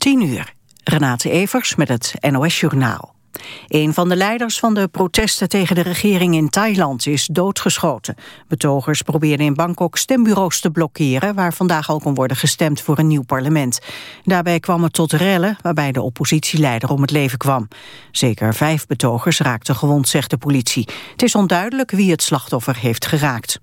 10 uur. Renate Evers met het NOS Journaal. Een van de leiders van de protesten tegen de regering in Thailand is doodgeschoten. Betogers probeerden in Bangkok stembureaus te blokkeren... waar vandaag al kon worden gestemd voor een nieuw parlement. Daarbij kwam het tot rellen waarbij de oppositieleider om het leven kwam. Zeker vijf betogers raakten gewond, zegt de politie. Het is onduidelijk wie het slachtoffer heeft geraakt.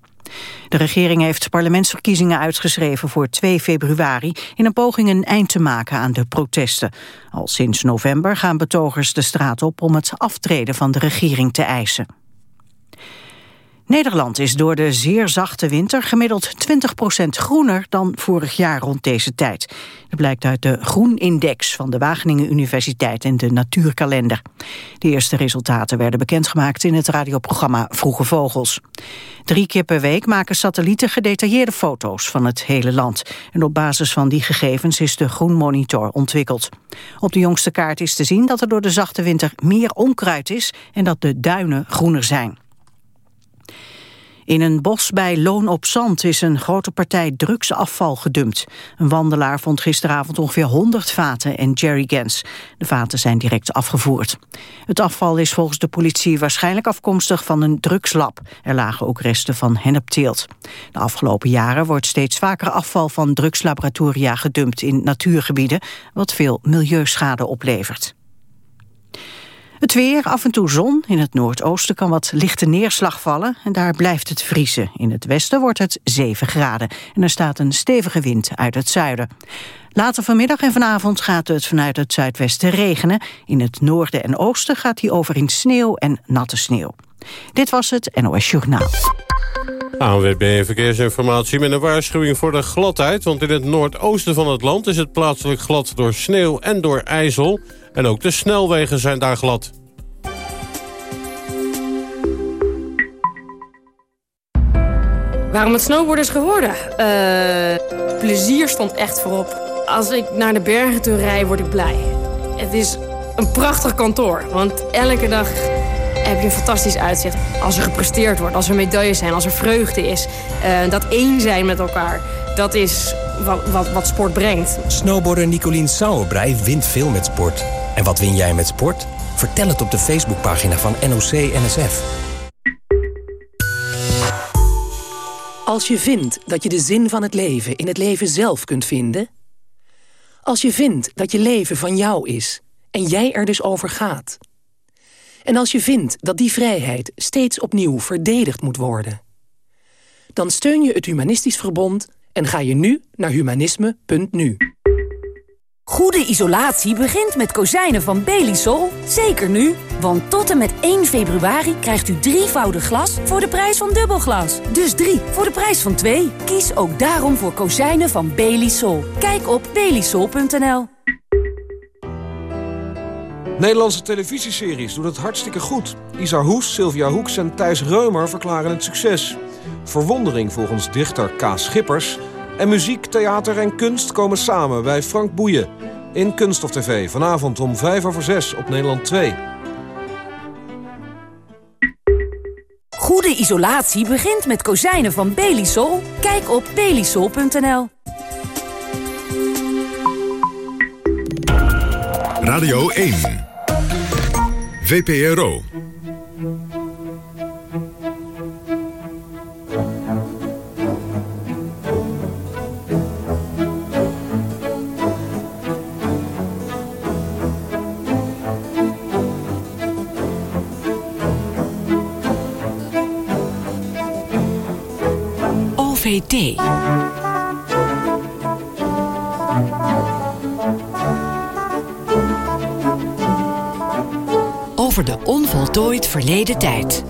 De regering heeft parlementsverkiezingen uitgeschreven voor 2 februari... in een poging een eind te maken aan de protesten. Al sinds november gaan betogers de straat op om het aftreden van de regering te eisen. Nederland is door de zeer zachte winter gemiddeld 20% groener dan vorig jaar rond deze tijd. Dat blijkt uit de Groenindex van de Wageningen Universiteit en de Natuurkalender. De eerste resultaten werden bekendgemaakt in het radioprogramma Vroege Vogels. Drie keer per week maken satellieten gedetailleerde foto's van het hele land. En op basis van die gegevens is de Groenmonitor ontwikkeld. Op de jongste kaart is te zien dat er door de zachte winter meer onkruid is en dat de duinen groener zijn. In een bos bij Loon op Zand is een grote partij drugsafval gedumpt. Een wandelaar vond gisteravond ongeveer 100 vaten en jerrycans. De vaten zijn direct afgevoerd. Het afval is volgens de politie waarschijnlijk afkomstig van een drugslab. Er lagen ook resten van hennepteelt. De afgelopen jaren wordt steeds vaker afval van drugslaboratoria gedumpt in natuurgebieden, wat veel milieuschade oplevert. Het weer, af en toe zon. In het noordoosten kan wat lichte neerslag vallen. En daar blijft het vriezen. In het westen wordt het 7 graden. En er staat een stevige wind uit het zuiden. Later vanmiddag en vanavond gaat het vanuit het zuidwesten regenen. In het noorden en oosten gaat die over in sneeuw en natte sneeuw. Dit was het NOS Journaal. ANWB Verkeersinformatie met een waarschuwing voor de gladheid... want in het noordoosten van het land is het plaatselijk glad door sneeuw en door ijzel... En ook de snelwegen zijn daar glad. Waarom het snowboarden is geworden? Uh, plezier stond echt voorop. Als ik naar de bergen toe rijd, word ik blij. Het is een prachtig kantoor, want elke dag heb je een fantastisch uitzicht. Als er gepresteerd wordt, als er medailles zijn, als er vreugde is. Uh, dat één zijn met elkaar, dat is wat, wat, wat sport brengt. Snowboarder Nicolien Sauerbrei wint veel met sport. En wat win jij met sport? Vertel het op de Facebookpagina van NOC-NSF. Als je vindt dat je de zin van het leven in het leven zelf kunt vinden... als je vindt dat je leven van jou is en jij er dus over gaat... en als je vindt dat die vrijheid steeds opnieuw verdedigd moet worden... dan steun je het Humanistisch Verbond en ga je nu naar humanisme.nu. Goede isolatie begint met kozijnen van Belisol. Zeker nu, want tot en met 1 februari krijgt u drievoudig glas voor de prijs van dubbelglas. Dus drie voor de prijs van twee. Kies ook daarom voor kozijnen van Belisol. Kijk op belisol.nl. Nederlandse televisieseries doen het hartstikke goed. Isa Hoes, Sylvia Hoeks en Thijs Reumer verklaren het succes. Verwondering volgens dichter K. Schippers... En muziek, theater en kunst komen samen bij Frank Boeien. In Kunststof TV, vanavond om 5 over 6 op Nederland 2. Goede isolatie begint met kozijnen van Belisol. Kijk op belisol.nl. Radio 1. VPRO. Over de onvoltooid verleden tijd.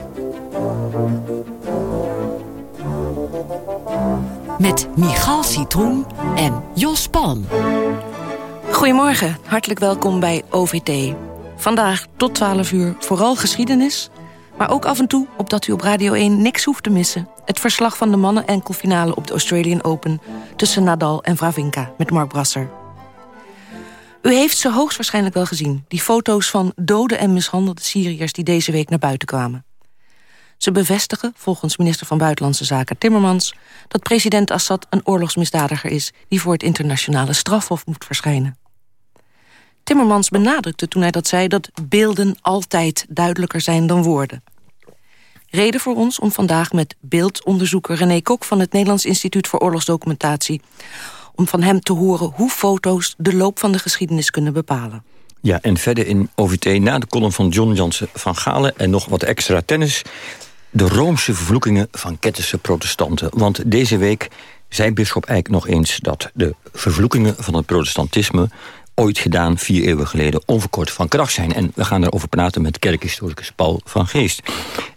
Met Michal Citroen en Jos Palm. Goedemorgen, hartelijk welkom bij OVT. Vandaag tot 12 uur vooral geschiedenis... maar ook af en toe, opdat u op Radio 1 niks hoeft te missen het verslag van de mannen-enkelfinale op de Australian Open... tussen Nadal en Vravinka met Mark Brasser. U heeft ze hoogstwaarschijnlijk wel gezien... die foto's van dode en mishandelde Syriërs die deze week naar buiten kwamen. Ze bevestigen, volgens minister van Buitenlandse Zaken Timmermans... dat president Assad een oorlogsmisdadiger is... die voor het internationale strafhof moet verschijnen. Timmermans benadrukte toen hij dat zei... dat beelden altijd duidelijker zijn dan woorden. Reden voor ons om vandaag met beeldonderzoeker René Kok... van het Nederlands Instituut voor Oorlogsdocumentatie... om van hem te horen hoe foto's de loop van de geschiedenis kunnen bepalen. Ja, en verder in OVT na de column van John Jansen van Galen... en nog wat extra tennis, de Roomse vervloekingen van Kettense protestanten. Want deze week zei bisschop Eijk nog eens... dat de vervloekingen van het protestantisme ooit gedaan, vier eeuwen geleden, onverkort van kracht zijn. En we gaan daarover praten met kerkhistoricus Paul van Geest.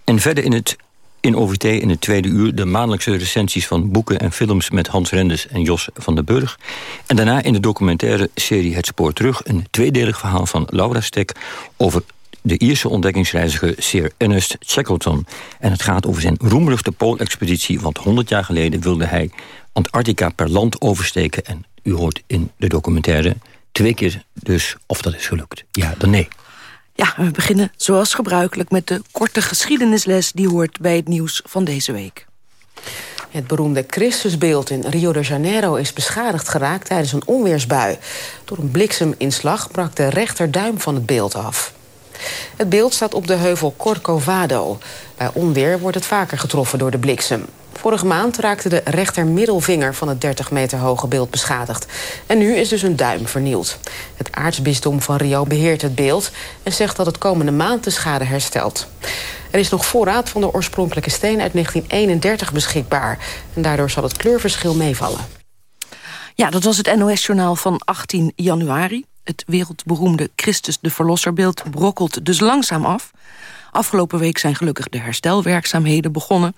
En verder in het in OVT in het tweede uur de maandelijkse recensies van boeken en films... met Hans Renders en Jos van den Burg. En daarna in de documentaire serie Het Spoor Terug... een tweedelig verhaal van Laura Stek over de Ierse ontdekkingsreiziger Sir Ernest Shackleton. En het gaat over zijn roemruchte Poolexpeditie... want 100 jaar geleden wilde hij Antarctica per land oversteken... en u hoort in de documentaire twee keer dus of dat is gelukt. Ja, dan nee. Ja, we beginnen zoals gebruikelijk met de korte geschiedenisles... die hoort bij het nieuws van deze week. Het beroemde Christusbeeld in Rio de Janeiro is beschadigd geraakt tijdens een onweersbui. Door een blikseminslag brak de rechterduim van het beeld af. Het beeld staat op de heuvel Corcovado. Bij onweer wordt het vaker getroffen door de bliksem. Vorige maand raakte de rechtermiddelvinger van het 30 meter hoge beeld beschadigd. En nu is dus een duim vernield. Het aartsbisdom van Rio beheert het beeld... en zegt dat het komende maand de schade herstelt. Er is nog voorraad van de oorspronkelijke steen uit 1931 beschikbaar. En daardoor zal het kleurverschil meevallen. Ja, dat was het NOS-journaal van 18 januari. Het wereldberoemde Christus de Verlosserbeeld brokkelt dus langzaam af. Afgelopen week zijn gelukkig de herstelwerkzaamheden begonnen.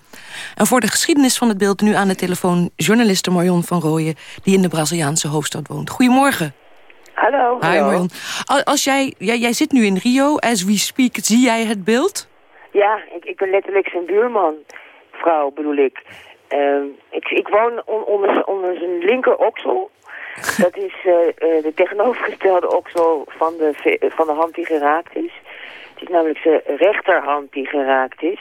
En voor de geschiedenis van het beeld nu aan de telefoon... journaliste Marion van Rooyen, die in de Braziliaanse hoofdstad woont. Goedemorgen. Hallo. Hi Marion. Als jij, jij, jij zit nu in Rio, as we speak, zie jij het beeld? Ja, ik, ik ben letterlijk zijn buurman. Vrouw bedoel ik. Uh, ik, ik woon onder, onder zijn linker oksel. Dat is uh, de tegenovergestelde oksel van de, van de hand die geraakt is. Is namelijk zijn rechterhand die geraakt is.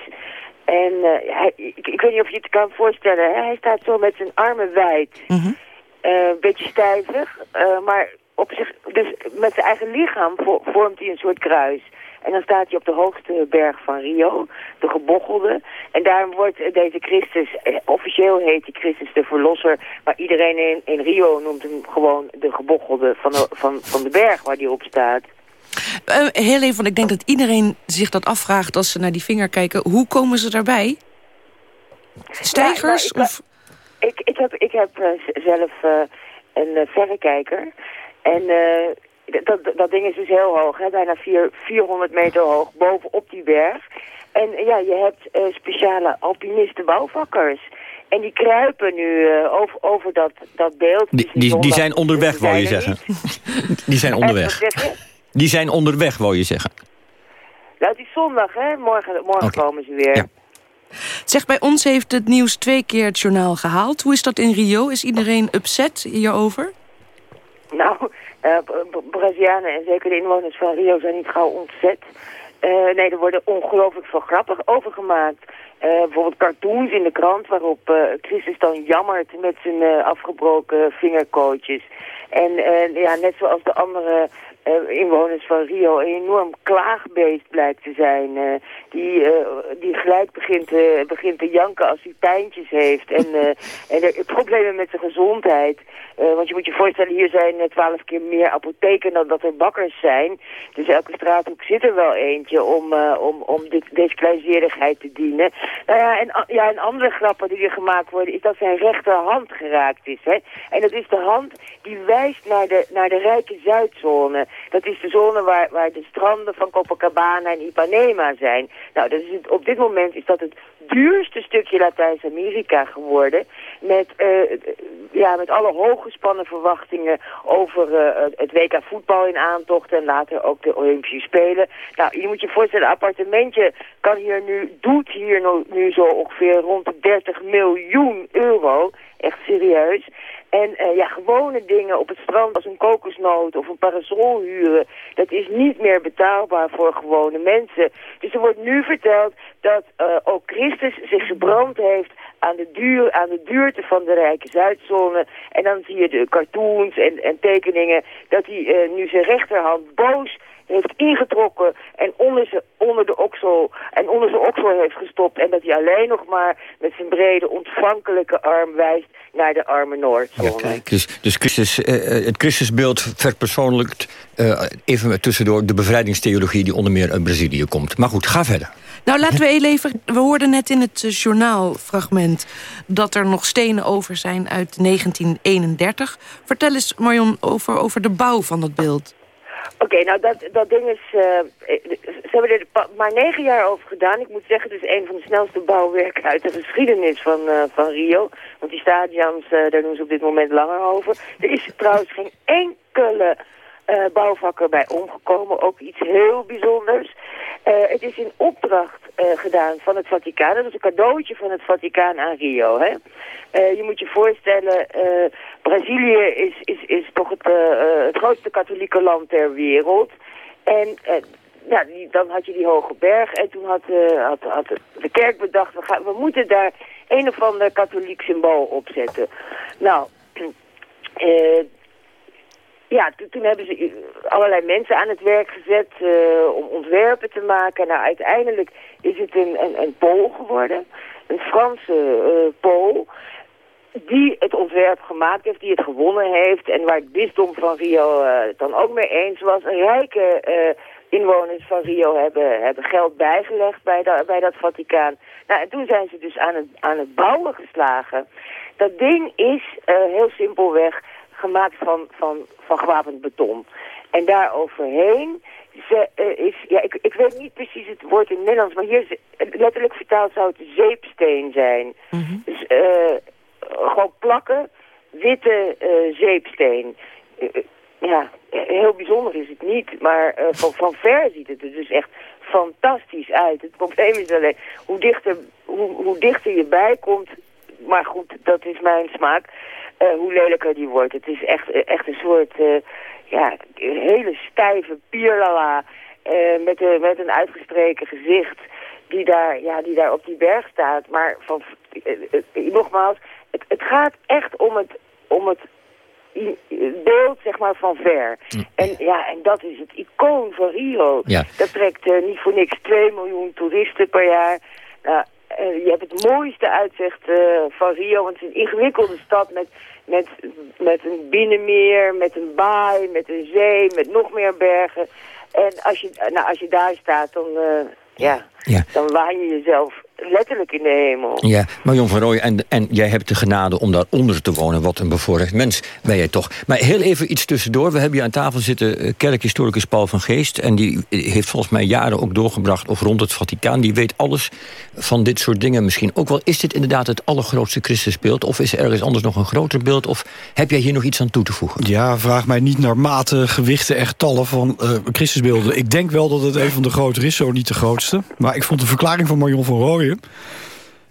En uh, hij, ik, ik, weet niet of je het kan voorstellen. Hè? Hij staat zo met zijn armen wijd. Mm een beetje stijvig. maar op zich, dus met zijn eigen lichaam vormt hij een soort kruis. En dan staat hij op de hoogste berg van Rio, de gebochelde. En daarom wordt deze Christus, eh, officieel heet hij Christus de Verlosser... maar iedereen in, in Rio noemt hem gewoon de gebochelde van de, van, van de berg waar hij op staat. Uh, heel even, want ik denk dat iedereen zich dat afvraagt als ze naar die vinger kijken. Hoe komen ze daarbij? Stijgers? Ja, nou, ik, of... ik, ik, heb, ik heb uh, zelf uh, een verrekijker. En dat, dat ding is dus heel hoog, hè? bijna vier, 400 meter hoog, bovenop die berg. En ja, je hebt uh, speciale alpinisten bouwvakkers. En die kruipen nu uh, over, over dat, dat beeld. Die, die, die zijn onderweg, wou je zeggen. die zijn onderweg. Die zijn onderweg, wou je zeggen. Nou, het is zondag, hè? Morgen, morgen okay. komen ze weer. Ja. Zeg, bij ons heeft het nieuws twee keer het journaal gehaald. Hoe is dat in Rio? Is iedereen upset hierover? Nou, uh, Brazilianen en zeker de inwoners van Rio zijn niet gauw ontzet. Uh, nee, er worden ongelooflijk veel grappig over gemaakt. Uh, bijvoorbeeld cartoons in de krant waarop uh, Christus dan jammert met zijn uh, afgebroken vingerkootjes. En ja, net zoals de andere uh, inwoners van Rio een enorm klaagbeest blijkt te zijn. Uh, die, uh, die gelijk begint, begint te janken als hij pijntjes heeft. En, en er problemen met zijn gezondheid. want je moet je voorstellen, hier zijn twaalf keer meer apotheken dan dat er bakkers zijn. Dus elke straathoek zit er wel eentje om, om, om dit, deze kleinzerigheid te dienen. Nou ja, en ja, een andere grappen die er gemaakt worden is dat zijn rechterhand geraakt is. Hè? En dat is de hand die wijst naar de, naar de rijke Zuidzone. Dat is de zone waar, waar de stranden van Copacabana en Ipanema zijn. Nou, dat is op dit moment is dat het duurste stukje Latijns-Amerika geworden. Met, uh, ja, met alle hooggespannen verwachtingen over uh, het WK voetbal in aantocht en later ook de Olympische Spelen. Nou, je moet je voorstellen, een appartementje kan hier nu, doet hier nu, nu zo ongeveer rond de 30 miljoen euro. Echt serieus. En uh, ja, gewone dingen op het strand als een kokosnoot of een parasol huren, dat is niet meer betaalbaar voor gewone mensen. Dus er wordt nu verteld dat uh, ook Christus zich gebrand heeft aan de, duur, aan de duurte van de rijke Zuidzone. En dan zie je de cartoons en, en tekeningen dat hij uh, nu zijn rechterhand boos heeft ingetrokken en onder, ze, onder de oksel en onder zijn oksel heeft gestopt. En dat hij alleen nog maar met zijn brede ontvankelijke arm wijst naar de arme Noordzone. Ja, dus, dus Christus, uh, het Christusbeeld verpersoonlijkt uh, even tussendoor de bevrijdingstheologie die onder meer uit Brazilië komt. Maar goed, ga verder. Nou, laten we even... We hoorden net in het journaalfragment... dat er nog stenen over zijn uit 1931. Vertel eens, Marion, over, over de bouw van dat beeld. Oké, nou dat, dat ding is... Uh, ze hebben er maar negen jaar over gedaan. Ik moet zeggen, het is een van de snelste bouwwerken uit de geschiedenis van, uh, van Rio. Want die stadions, uh, daar doen ze op dit moment langer over. Er is trouwens geen enkele uh, bouwvakker bij omgekomen. Ook iets heel bijzonders. Uh, het is in opdracht uh, gedaan van het Vaticaan. Dat is een cadeautje van het Vaticaan aan Rio. Hè? Je moet je voorstellen, Brazilië is, is, is toch het, het grootste katholieke land ter wereld. En ja, dan had je die hoge berg en toen had, had, had de kerk bedacht, we, we moeten daar een of ander katholiek symbool op zetten. Nou, ja, toen hebben ze allerlei mensen aan het werk gezet uh, om ontwerpen te maken. Nou, uiteindelijk is het een, een, een Pool geworden. Een Franse uh, Pool. Die het ontwerp gemaakt heeft, die het gewonnen heeft. En waar het bisdom van Rio het dan ook mee eens was. Een rijke inwoners van Rio hebben, hebben geld bijgelegd bij, de, bij dat Vaticaan. Nou, en toen zijn ze dus aan het, aan het bouwen geslagen. Dat ding is heel simpelweg gemaakt van, van, van gewapend beton. En daar overheen ze, uh, is, ja, ik, ik weet niet precies het woord in het Nederlands, maar hier letterlijk vertaald zou het zeepsteen zijn. Mm -hmm. Dus uh, gewoon plakken, witte uh, zeepsteen. ja, heel bijzonder is het niet, maar van, van ver ziet het er dus echt fantastisch uit. Het probleem is alleen hoe dichter, hoe, hoe dichter je bij komt, maar goed, dat is mijn smaak hoe lelijker die wordt. Het is echt, echt een soort uh, ja, hele stijve pierlala met, een, met een uitgestreken gezicht die daar, ja, die daar op die berg staat. Maar van, nogmaals, het, het gaat echt om het, om het beeld zeg maar van ver. En ja, en dat is het icoon van Rio. Ja. Dat trekt uh, niet voor niks 2 miljoen toeristen per jaar. Nou, je hebt het mooiste uitzicht uh, van Rio, want het is een ingewikkelde stad met, met, met een binnenmeer, met een baai, met een zee, met nog meer bergen. En als je, nou, als je daar staat, dan, uh, ja, ja. dan waan je jezelf letterlijk in de hemel. Ja, Marion van Rooij, en, en jij hebt de genade om daaronder te wonen. Wat een bevoorrecht mens ben jij toch. Maar heel even iets tussendoor. We hebben hier aan tafel zitten kerkhistoricus Paul van Geest. En die heeft volgens mij jaren ook doorgebracht of rond het Vaticaan. Die weet alles van dit soort dingen misschien ook wel. Is dit inderdaad het allergrootste Christusbeeld? Of is er ergens anders nog een groter beeld? Of heb jij hier nog iets aan toe te voegen? Ja, vraag mij niet naar mate, gewichten en getallen van uh, Christusbeelden. Ik denk wel dat het een van de groter is, zo niet de grootste. Maar ik vond de verklaring van Marion van Rooyen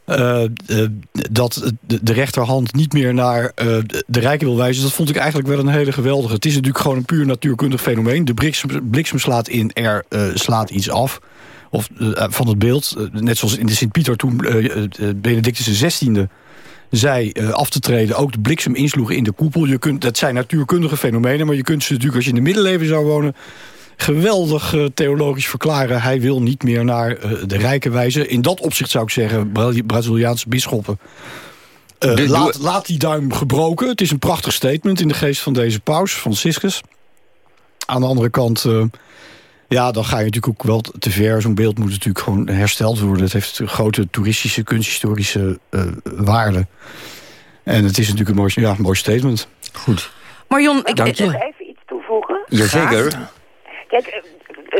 uh, uh, dat de, rechterhand niet meer naar uh, de rijken wil wijzen... dat vond ik eigenlijk wel een hele geweldige. Het is natuurlijk gewoon een puur natuurkundig fenomeen. De bliksem, bliksem slaat in, er slaat iets af of, van het beeld. net zoals in de Sint-Pieter toen Benedictus XVI zei af te treden... ook de bliksem insloeg in de koepel. Je kunt, dat zijn natuurkundige fenomenen... maar je kunt ze natuurlijk als je in de middeleeuwen zou wonen geweldig uh, theologisch verklaren. Hij wil niet meer naar uh, de rijke wijzen. In dat opzicht zou ik zeggen, Braziliaanse bisschoppen... Uh, de, laat, laat, die duim gebroken. Het is een prachtig statement in de geest van deze paus, Franciscus. Aan de andere kant... ja, dan ga je natuurlijk ook wel te ver. Zo'n beeld moet natuurlijk gewoon hersteld worden. Het heeft grote toeristische, kunsthistorische waarde. En het is natuurlijk een mooi, ja, mooi statement. Goed. Marion, ik... Dank je. even iets toevoegen? Jazeker. Kijk,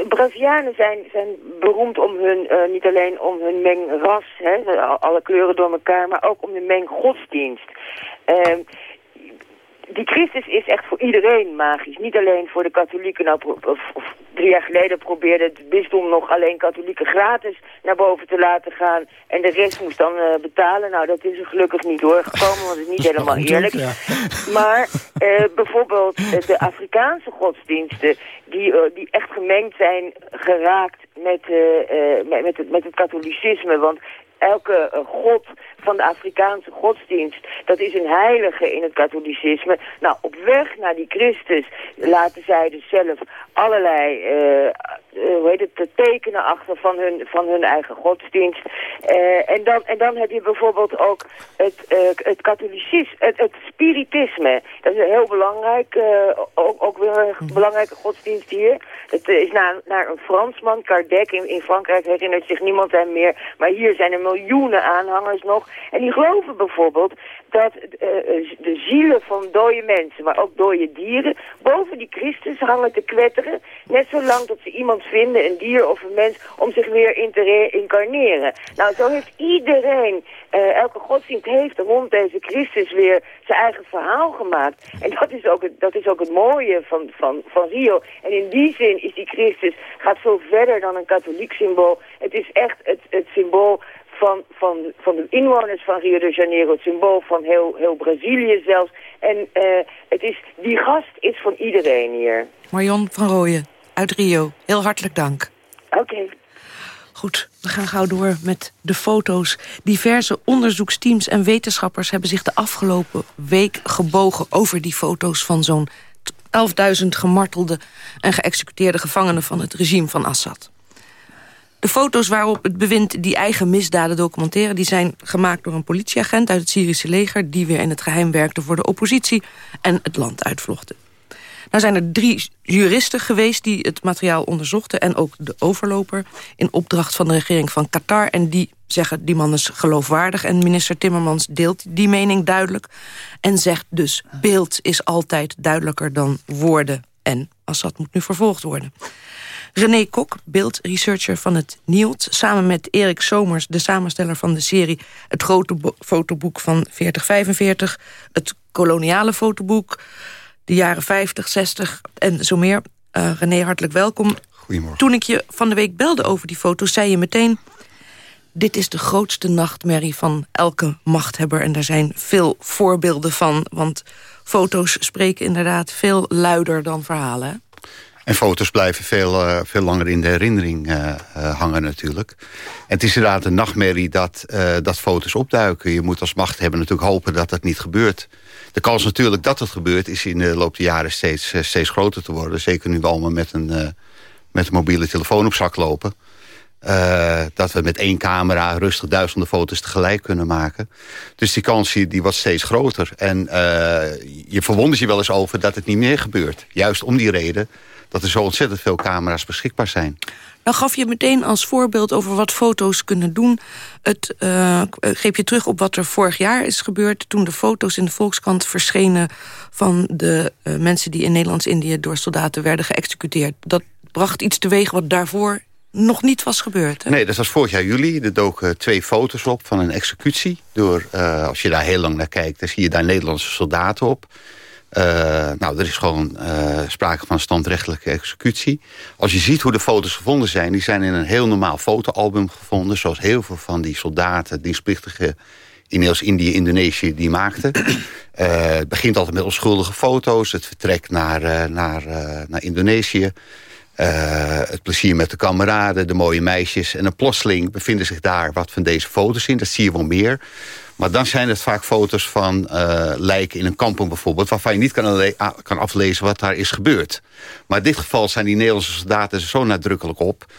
Brazilianen zijn, zijn beroemd om hun, uh, niet alleen om hun mengras, hè, alle kleuren door elkaar, maar ook om de meng godsdienst. Uh, die Christus is echt voor iedereen magisch. Niet alleen voor de katholieken. Nou, of, of, drie jaar geleden probeerde het bisdom nog alleen katholieken gratis naar boven te laten gaan. En de rest moest dan uh, betalen. Nou, dat is er gelukkig niet doorgekomen, want het is niet helemaal eerlijk. Maar uh, bijvoorbeeld de Afrikaanse godsdiensten, die, die echt gemengd zijn geraakt met, met, met, het, met het katholicisme. Want elke god van de Afrikaanse godsdienst, dat is een heilige in het katholicisme. Nou, op weg naar die Christus laten zij dus zelf allerlei uh, hoe heet het, tekenen achter van hun, van hun eigen godsdienst. Uh, en, dan, en dan heb je bijvoorbeeld ook het, uh, het katholicisme, het, het, spiritisme. Dat is een heel belangrijk, ook, ook weer een mhm. belangrijke godsdienst hier. Het is naar, naar een Fransman, Kardec, in, in Frankrijk herinnert zich niemand hem meer. Maar hier zijn er miljoenen aanhangers nog. En die geloven bijvoorbeeld dat uh, de zielen van dode mensen, maar ook dode dieren, boven die Christus hangen te kwetteren. Net zolang dat ze iemand vinden, een dier of een mens, om zich weer in te reïncarneren. Nou, zo heeft iedereen, uh, elke godsdienst heeft rond deze Christus weer zijn eigen verhaal gemaakt. En dat is ook het, dat is ook het mooie van, van, van Rio. En in die zin is die Christus, gaat veel verder dan een katholiek symbool. Het is echt het, het symbool van, van, van de inwoners van Rio de Janeiro, het symbool van heel, heel Brazilië zelfs. En uh, het is, die gast is van iedereen hier. Marion van Rooyen uit Rio, heel hartelijk dank. Oké. Okay. Goed, we gaan gauw door met de foto's. Diverse onderzoeksteams en wetenschappers hebben zich de afgelopen week gebogen... over die foto's van zo'n 11.000 gemartelde en geëxecuteerde gevangenen van het regime van Assad. De foto's waarop het bewind die eigen misdaden documenteren... die zijn gemaakt door een politieagent uit het Syrische leger... die weer in het geheim werkte voor de oppositie en het land uitvlochten. Nou zijn er drie juristen geweest die het materiaal onderzochten... en ook de overloper in opdracht van de regering van Qatar. En die zeggen, die man is geloofwaardig. En minister Timmermans deelt die mening duidelijk. En zegt dus, beeld is altijd duidelijker dan woorden. En Assad moet nu vervolgd worden. René Kok, beeldresearcher van het NIOT... samen met Erik Somers, de samensteller van de serie... het grote fotoboek van 4045, het koloniale fotoboek... de jaren 50, 60 en zo meer. Uh, René, hartelijk welkom. Goedemorgen. Toen ik je van de week belde over die foto's, zei je meteen... dit is de grootste nachtmerrie van elke machthebber... en daar zijn veel voorbeelden van, want foto's spreken inderdaad veel luider dan verhalen. En foto's blijven veel, uh, veel langer in de herinnering uh, uh, hangen natuurlijk. En het is inderdaad een nachtmerrie dat, dat foto's opduiken. Je moet als macht hebben natuurlijk hopen dat dat niet gebeurt. De kans natuurlijk dat het gebeurt is in de loop der jaren steeds, steeds groter te worden. Zeker nu we allemaal met een, met een mobiele telefoon op zak lopen. dat we met één camera rustig duizenden foto's tegelijk kunnen maken. Dus die kans die wordt steeds groter. En je verwondert je wel eens over dat het niet meer gebeurt. Juist om die reden dat er zo ontzettend veel camera's beschikbaar zijn. Nou gaf je meteen als voorbeeld over wat foto's kunnen doen. Het uh, greep je terug op wat er vorig jaar is gebeurd... toen de foto's in de Volkskrant verschenen... van de uh, mensen die in Nederlands-Indië door soldaten werden geëxecuteerd. Dat bracht iets teweeg wat daarvoor nog niet was gebeurd. Hè? Nee, dat was vorig jaar juli. Er doken twee foto's op van een executie. Door, uh, als je daar heel lang naar kijkt, dan zie je daar Nederlandse soldaten op... Uh, nou, er is gewoon uh, sprake van standrechtelijke executie. Als je ziet hoe de foto's gevonden zijn... die zijn in een heel normaal fotoalbum gevonden... zoals heel veel van die soldaten, dienstplichtigen... in Indië, Indonesië, die maakten. Uh, het begint altijd met onschuldige foto's. Het vertrek naar, naar, naar Indonesië. het plezier met de kameraden, de mooie meisjes. En een plotseling bevinden zich daar wat van deze foto's in. Dat zie je wel meer. Maar dan zijn het vaak foto's van uh, lijken in een kampong bijvoorbeeld... waarvan je niet kan, kan aflezen wat daar is gebeurd. Maar in dit geval zijn die Nederlandse soldaten zo nadrukkelijk op...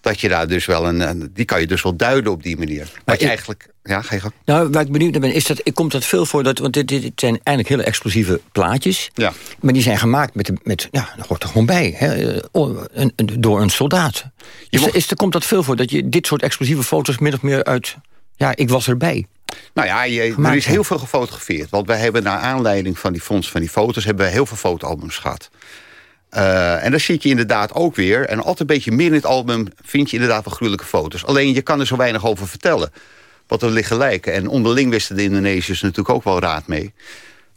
dat je daar dus wel een, die kan je dus wel duiden op die manier. Maar je eigenlijk... Ja, ga je gang. Nou, waar ik benieuwd naar ben, is dat, komt dat veel voor... Dat, want dit, dit zijn eigenlijk hele explosieve plaatjes. Ja. Maar die zijn gemaakt met... met ja, dat hoort er gewoon bij. Hè, een, door een soldaat. Is, is, er, komt dat veel voor, dat je dit soort explosieve foto's... min of meer uit... Ja, ik was erbij. Nou ja, je, er is heel veel gefotografeerd. Want wij hebben naar aanleiding van die fonds van die foto's... hebben we heel veel fotoalbums gehad. Uh, en dan zie je inderdaad ook weer... en altijd een beetje meer in het album vind je inderdaad wel gruwelijke foto's. Alleen je kan er zo weinig over vertellen. Wat er liggen lijken. En onderling wisten de Indonesiërs natuurlijk ook wel raad mee.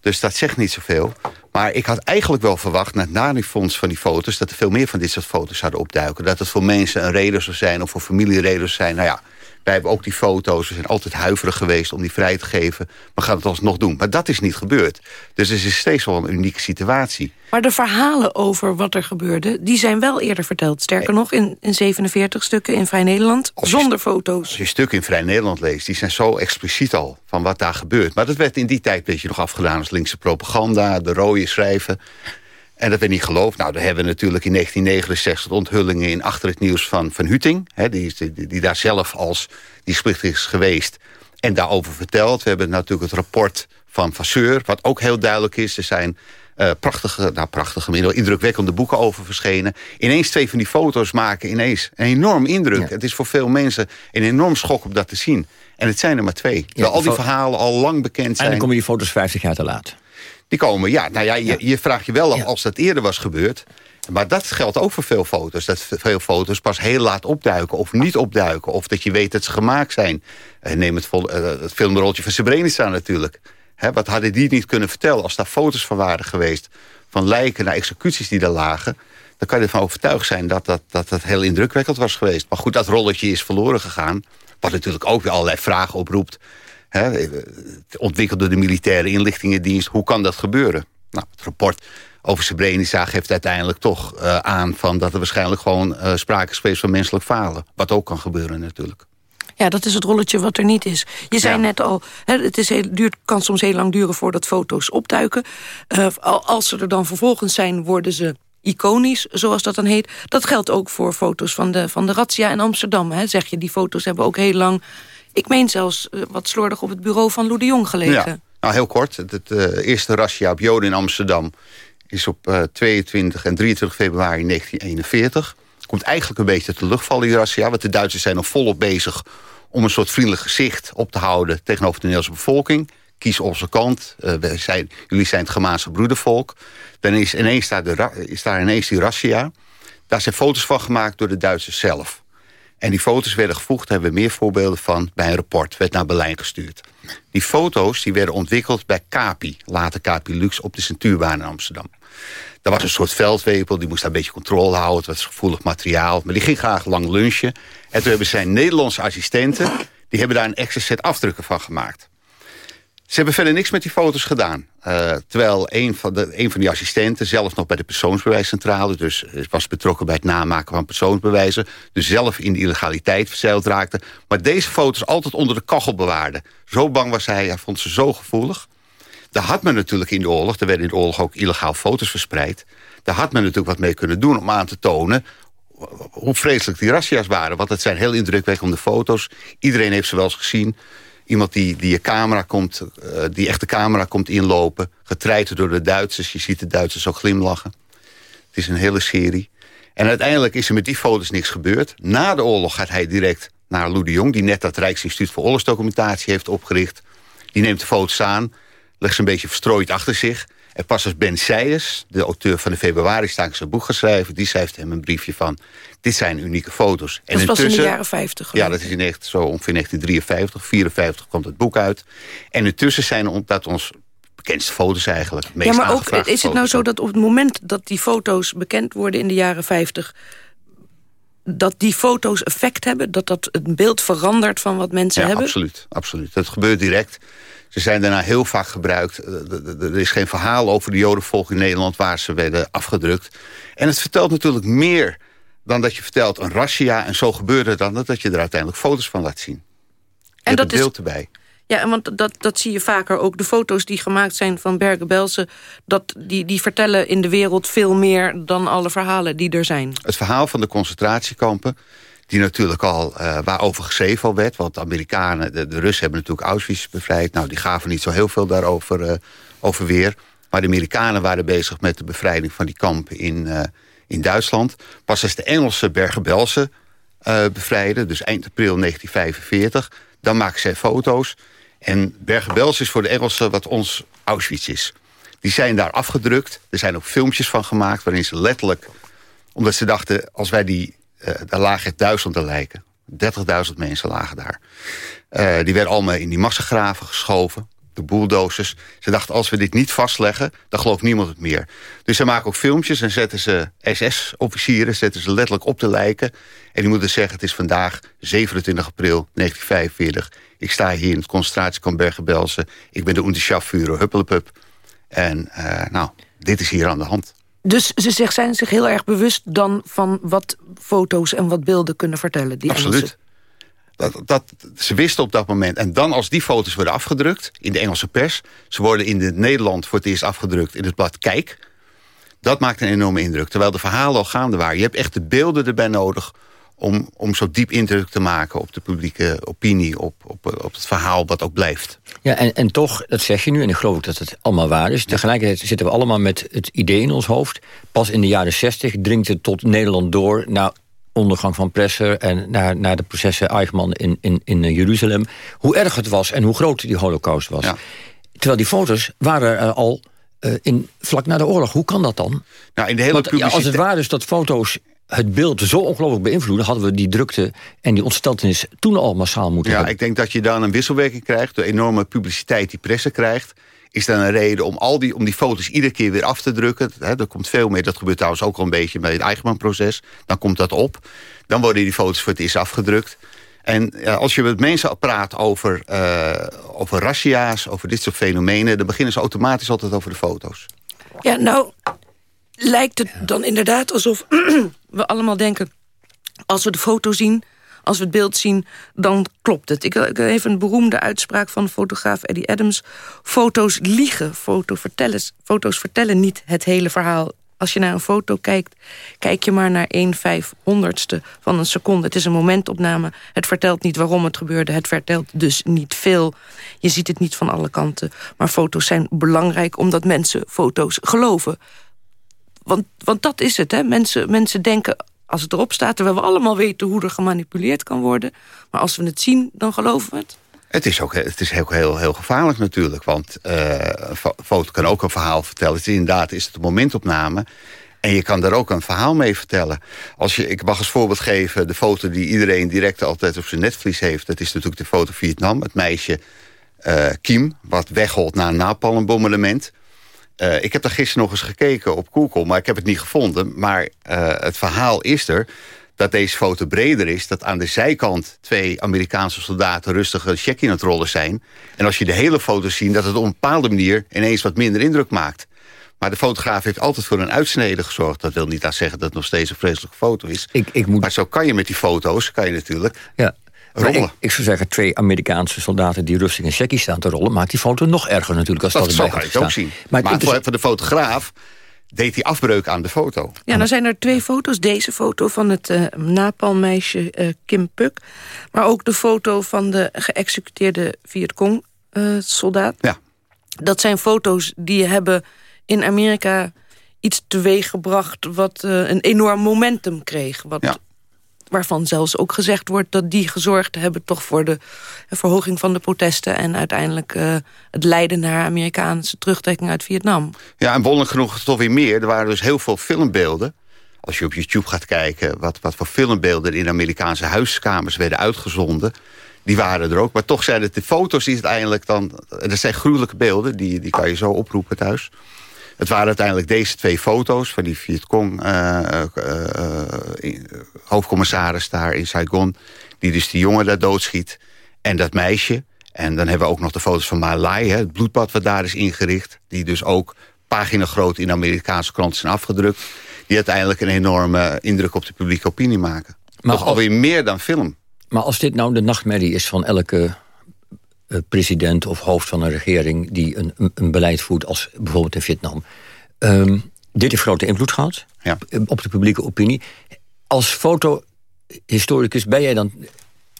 Dus dat zegt niet zoveel. Maar ik had eigenlijk wel verwacht, na, na die fonds van die foto's... dat er veel meer van dit soort foto's zouden opduiken. Dat het voor mensen een reden zou zijn of voor familiereden zou zijn. Nou ja, Wij hebben ook die foto's. We zijn altijd huiverig geweest om die vrij te geven. We gaan het alsnog doen. Maar dat is niet gebeurd. Dus het is steeds wel een unieke situatie. Maar de verhalen over wat er gebeurde... die zijn wel eerder verteld. Sterker nog, in, in 47 stukken in Vrij Nederland. Zonder foto's. Als je stukken in Vrij Nederland leest... die zijn zo expliciet al van wat daar gebeurt. Maar dat werd in die tijd beetje nog afgedaan als linkse propaganda. De rode schrijven. En dat werd niet geloofd. Nou, daar hebben we natuurlijk in 1969 de onthullingen in Achter het Nieuws van Van Huting. Hè, die, die, die, daar zelf als die splicht is geweest en daarover verteld. We hebben natuurlijk het rapport van Vasseur, wat ook heel duidelijk is. Er zijn uh, prachtige, nou prachtige, indrukwekkende boeken over verschenen. Ineens twee van die foto's maken ineens een enorm indruk. Het is voor veel mensen een enorm schok om dat te zien. En het zijn er maar twee. Ja, al die verhalen al lang bekend zijn. En dan komen die foto's 50 jaar te laat. Die komen, ja. Nou ja, je, je vraagt je wel af als dat eerder was gebeurd. Maar dat geldt ook voor veel foto's. Dat veel foto's pas heel laat opduiken of niet opduiken. Of dat je weet dat ze gemaakt zijn. Uh, neem het, uh, het filmrolletje van Srebrenica natuurlijk. He, wat hadden die niet kunnen vertellen als daar foto's van waren geweest... van lijken naar executies die daar lagen... dan kan je ervan overtuigd zijn dat dat, dat dat heel indrukwekkend was geweest. Maar goed, dat rolletje is verloren gegaan. Wat natuurlijk ook weer allerlei vragen oproept. He, ontwikkelde de militaire inlichtingendienst. Hoe kan dat gebeuren? Nou, het rapport over Srebrenica geeft uiteindelijk toch uh, aan... Van dat er waarschijnlijk gewoon uh, sprake is geweest van menselijk falen. Wat ook kan gebeuren natuurlijk. Ja, dat is het rolletje wat er niet is. Je zei net al, hè, het is heel, duurt, kan soms heel lang duren voordat foto's opduiken. Uh, als ze er dan vervolgens zijn, worden ze iconisch, zoals dat dan heet. Dat geldt ook voor foto's van de, van de razzia in Amsterdam. Hè. Zeg je, die foto's hebben ook heel lang... Ik meen zelfs uh, wat slordig op het bureau van Lou de Jong gelegen. Ja. Nou, heel kort. Het, uh, eerste razzia op Joden in Amsterdam... is op uh, 22 en 23 februari 1941 komt eigenlijk een beetje te luchtvallen, die razzia. Want de Duitsers zijn nog volop bezig om een soort vriendelijk gezicht op te houden... tegenover de Nederlandse bevolking. Kies onze kant. Uh, zijn, jullie zijn het Gemaanse broedervolk. Dan is, ineens daar, de, is daar ineens die razzia. Daar zijn foto's van gemaakt door de Duitsers zelf. En die foto's werden gevoegd, daar hebben we meer voorbeelden van... bij een rapport, werd naar Berlijn gestuurd. Die foto's die werden ontwikkeld bij Capi, later Capi Lux... op de Centuurbaan in Amsterdam. Er was een soort veldwepel, die moest daar een beetje controle houden. Het was gevoelig materiaal, maar die ging graag lang lunchen. En toen hebben zijn Nederlandse assistenten... die hebben daar een extra set afdrukken van gemaakt. Ze hebben verder niks met die foto's gedaan. Uh, terwijl een van, de, een van die assistenten zelf nog bij de persoonsbewijscentrale... dus was betrokken bij het namaken van persoonsbewijzen... dus zelf in de illegaliteit verzeild raakte... maar deze foto's altijd onder de kachel bewaarde. Zo bang was hij, hij vond ze zo gevoelig... Daar had men natuurlijk in de oorlog, er werden in de oorlog ook illegaal foto's verspreid. Daar had men natuurlijk wat mee kunnen doen om aan te tonen hoe vreselijk die razzia's waren. Want het zijn heel indrukwekkende foto's. Iedereen heeft ze wel eens gezien. Iemand die, die, je camera komt, uh, die echte camera komt inlopen. Getreid door de Duitsers. Je ziet de Duitsers ook glimlachen. Het is een hele serie. En uiteindelijk is er met die foto's niks gebeurd. Na de oorlog gaat hij direct naar Lou de Jong... die net dat Rijksinstituut voor Oorlogsdocumentatie heeft opgericht. Die neemt de foto's aan legt ze een beetje verstrooid achter zich. En pas als Ben Seyers, de auteur van de februari staak zijn boek geschreven... die schrijft hem een briefje van, dit zijn unieke foto's. Dat en was in de jaren 50. Ja, dat is in echt zo ongeveer 1953, 54 komt het boek uit. En intussen zijn dat ons bekendste foto's eigenlijk. ja, maar ook, is het nou zo dat op het moment dat die foto's bekend worden in de jaren 50 dat die foto's effect hebben? Dat dat het beeld verandert van wat mensen ja, hebben? absoluut, absoluut. Dat gebeurt direct. Ze zijn daarna heel vaak gebruikt. Eh, er is geen verhaal over de jodenvolk in Nederland... waar ze werden afgedrukt. En het vertelt natuurlijk meer dan dat je vertelt een razzia... en zo gebeurde het dan dat je er uiteindelijk foto's van laat zien. Je en dat beeld is... erbij. Ja, want dat, dat zie je vaker ook. De foto's die gemaakt zijn van Bergen-Belsen... Die, die vertellen in de wereld veel meer dan alle verhalen die er zijn. Het verhaal van de concentratiekampen die natuurlijk al, uh, waarover geschreven werd. Want de Amerikanen, de, Russen hebben natuurlijk Auschwitz bevrijd. Nou, die gaven niet zo heel veel daarover uh, over weer. Maar de Amerikanen waren bezig met de bevrijding van die kampen in, uh, in Duitsland. Pas als de Engelsen Bergen-Belsen bevrijden, dus eind april 1945... dan maken zij foto's. En Bergen-Belsen is voor de Engelsen wat ons Auschwitz is. Die zijn daar afgedrukt. Er zijn ook filmpjes van gemaakt waarin ze letterlijk... omdat ze dachten, als wij die daar lagen duizenden lijken. 30.000 mensen lagen daar. Uh, die werden allemaal in die massagraven geschoven. de bulldozers. Ze dachten, als we dit niet vastleggen, dan gelooft niemand het meer. Dus ze maken ook filmpjes en zetten ze SS-officieren... zetten ze letterlijk op de lijken. En die moeten zeggen, het is vandaag 27 april 1945. Ik sta hier in het concentratiekamp Bergen-Belsen. Ik ben de Unterschafführer, huppelepup. En uh, nou, dit is hier aan de hand. Dus ze zijn zich heel erg bewust dan van wat foto's en wat beelden kunnen vertellen? Die Absoluut. Dat, dat, ze wisten op dat moment. En dan als die foto's worden afgedrukt in de Engelse pers... ze worden in het Nederland voor het eerst afgedrukt in het blad Kijk... dat maakt een enorme indruk. Terwijl de verhalen al gaande waren. Je hebt echt de beelden erbij nodig om, om zo diep indruk te maken op de publieke opinie... op, op, op het verhaal wat ook blijft. Ja, en, en toch, dat zeg je nu, en ik geloof ook dat het allemaal waar is... tegelijkertijd zitten we allemaal met het idee in ons hoofd... pas in de jaren zestig dringt het tot Nederland door... nou, ondergang van Presser en naar, naar de processen Eichmann in, in, in eh, Jeruzalem... hoe erg het was en hoe groot die holocaust was. Terwijl die foto's waren er al uh, in, vlak na de oorlog. Hoe kan dat dan? Nou, in de hele Want, ja, als het waar is dat foto's het beeld zo ongelooflijk beïnvloeden... hadden we die drukte en die ontsteltenis toen al massaal moeten ja, hebben. ik denk dat je dan een wisselwerking krijgt... de enorme publiciteit die pressen krijgt is dan een reden om, al die, om die foto's iedere keer weer af te drukken. He, er komt veel meer, dat gebeurt trouwens ook al een beetje bij het Eichmann-proces. Dan komt dat op. Dan worden die foto's voor het eerst afgedrukt. En ja, als je met mensen praat over, uh, over razzia's, over dit soort fenomenen... dan beginnen ze automatisch altijd over de foto's. Ja, nou, lijkt het dan inderdaad alsof we allemaal denken... als we de foto zien, als we het beeld zien, dan klopt het. Ik, ik even een beroemde uitspraak van fotograaf Eddie Adams. Foto's liegen, foto vertellen, foto's vertellen niet het hele verhaal. Als je naar een foto kijkt, kijk je maar naar 1 vijfhonderdste van een seconde. Het is een momentopname. Het vertelt niet waarom het gebeurde. Het vertelt dus niet veel. Je ziet het niet van alle kanten. Maar foto's zijn belangrijk omdat mensen foto's geloven. Want, want dat is het, hè. Mensen, mensen denken, als het erop staat... terwijl we allemaal weten hoe er gemanipuleerd kan worden. Maar als we het zien, dan geloven we het. Het is ook, het is ook heel, heel gevaarlijk natuurlijk. Want uh, een foto kan ook een verhaal vertellen. Inderdaad is het een momentopname. En je kan daar ook een verhaal mee vertellen. Als je, ik mag als voorbeeld geven... de foto die iedereen direct altijd op zijn netvlies heeft... dat is natuurlijk de foto Vietnam. Het meisje uh, Kim, wat wegholt na een napalmbombardement... Uh, ik heb daar gisteren nog eens gekeken op Google, maar ik heb het niet gevonden. Maar uh, het verhaal is er dat deze foto breder is. Dat aan de zijkant twee Amerikaanse soldaten rustig een check in het rollen zijn. En als je de hele foto ziet, dat het op een bepaalde manier ineens wat minder indruk maakt. Maar de fotograaf heeft altijd voor een uitsnede gezorgd. Dat wil niet aan zeggen dat het nog steeds een vreselijke foto is. Ik, ik moet... Maar zo kan je met die foto's, kan je natuurlijk... Ja. Ik, ik, zou zeggen, twee Amerikaanse soldaten die rustig een checkie staan te rollen... maakt die foto nog erger natuurlijk. Als dat, dat zo kan je het ook zien. Maar, maar voor, voor de fotograaf deed hij afbreuk aan de foto. Ja, dan zijn er twee foto's. Deze foto van het uh, napalmeisje uh, Kim Puk. Maar ook de foto van de geëxecuteerde Vietcong-soldaat. ja. Dat zijn foto's die hebben in Amerika iets teweeggebracht... wat uh, een enorm momentum kreeg. Wat ja waarvan zelfs ook gezegd wordt dat die gezorgd hebben... toch voor de verhoging van de protesten... en uiteindelijk uh, het leiden naar Amerikaanse terugtrekking uit Vietnam. Ja, en wonderlijk genoeg toch weer meer. Er waren dus heel veel filmbeelden. Als je op YouTube gaat kijken wat, wat voor filmbeelden... in Amerikaanse huiskamers werden uitgezonden... die waren er ook. Maar toch zijn het de foto's die uiteindelijk dan... dat zijn gruwelijke beelden, die, die kan je zo oproepen thuis... Het waren uiteindelijk deze twee foto's van die Vietcong uh, uh, hoofdcommissaris daar in Saigon. Die dus die jongen daar doodschiet. En dat meisje. En dan hebben we ook nog de foto's van Malai, hè, het bloedbad wat daar is ingericht. Die dus ook pagina groot in de Amerikaanse kranten zijn afgedrukt. Die uiteindelijk een enorme indruk op de publieke opinie maken. Maar Toch alweer meer dan film. Maar als dit nou de nachtmerrie is van elke uh, president of hoofd van een regering... die een, een, een, beleid voert als bijvoorbeeld in Vietnam. Um, dit heeft grote invloed gehad ja. op de publieke opinie. Als fotohistoricus ben jij dan...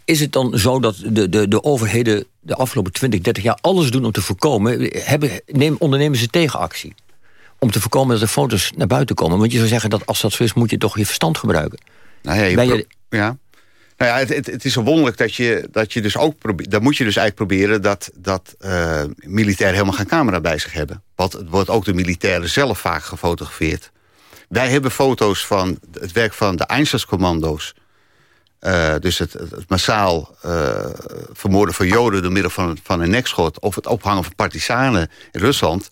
Is het dan zo dat de, de, de overheden de afgelopen 20, 30 jaar alles doen om te voorkomen? Hebben, neem, ondernemen ze tegenactie? Om te voorkomen dat de foto's naar buiten komen? Want je zou zeggen dat als dat zo is, moet je toch je verstand gebruiken. Nou ja, je ja. Nou ja, het, het, het, is zo wonderlijk dat je, dat je dus ook probeert... dan moet je dus eigenlijk proberen dat, dat uh, militairen helemaal geen camera bij zich hebben. Want het wordt ook de militairen zelf vaak gefotografeerd. Wij hebben foto's van het werk van de Einsatzcommando's... Uh, dus het, het massaal uh, vermoorden van Joden door middel van, van een nekschot... of het ophangen van partisanen in Rusland...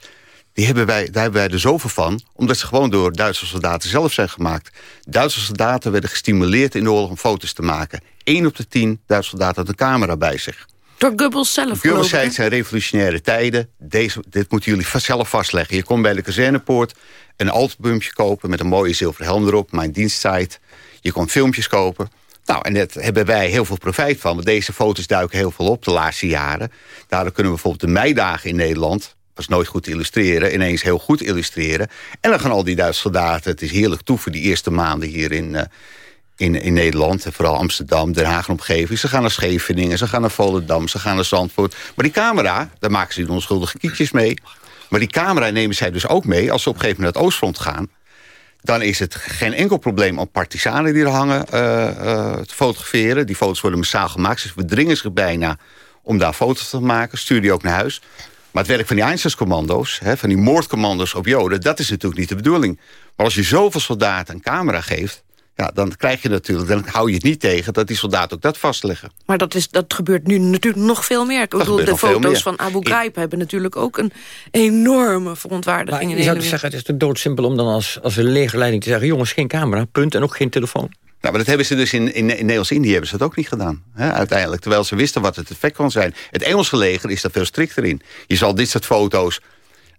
Die hebben wij, daar hebben wij er zoveel van... omdat ze gewoon door Duitse soldaten zelf zijn gemaakt. Duitse soldaten werden gestimuleerd in de oorlog om foto's te maken. Eén op de tien Duitse soldaten had een camera bij zich. Door Goebbels zelf, Goebbels zei, het zijn revolutionaire tijden. Deze, dit moeten jullie zelf vastleggen. Je komt bij de kazernepoort een albumpje kopen... met een mooie zilveren helm erop, mijn dienstsite. Je kon filmpjes kopen. Nou, en daar hebben wij heel veel profijt van. Want deze foto's duiken heel veel op de laatste jaren. Daardoor kunnen we bijvoorbeeld de meidagen in Nederland was nooit goed te illustreren, ineens heel goed illustreren. En dan gaan al die Duitse soldaten, het is heerlijk toe voor die eerste maanden hier in, uh, in, in Nederland. En vooral Amsterdam, Den Haag en omgeving. Ze gaan naar Scheveningen, ze gaan naar Volendam, ze gaan naar Zandvoort. Maar die camera, daar maken ze die onschuldige kietjes mee. Maar die camera nemen zij dus ook mee als ze op een gegeven moment naar het oostfront gaan. Dan is het geen enkel probleem om partisanen die er hangen uh, uh, te fotograferen. Die foto's worden massaal gemaakt. Ze verdringen zich bijna om daar foto's te maken. Stuur die ook naar huis. Maar het werk van die Einsatzcommando's, van die moordcommando's op Joden... dat is natuurlijk niet de bedoeling. Maar als je zoveel soldaten een camera geeft... Ja, dan krijg je natuurlijk, dan hou je het niet tegen... dat die soldaten ook dat vastleggen. Maar dat, is, dat gebeurt nu natuurlijk nog veel meer. Ik bedoel, de foto's van Abu Ghraib hebben natuurlijk ook een enorme verontwaardiging. Maar je zou dus zeggen, het is te doodsimpel om dan als, als een legerleiding te zeggen... jongens, geen camera, punt, en ook geen telefoon. Nou, maar dat hebben ze dus in, in, in Nederlands-Indië hebben ze dat ook niet gedaan. Hè, uiteindelijk, terwijl ze wisten wat het effect kon zijn. Het Engelse leger is daar veel strikter in. Je zal dit soort foto's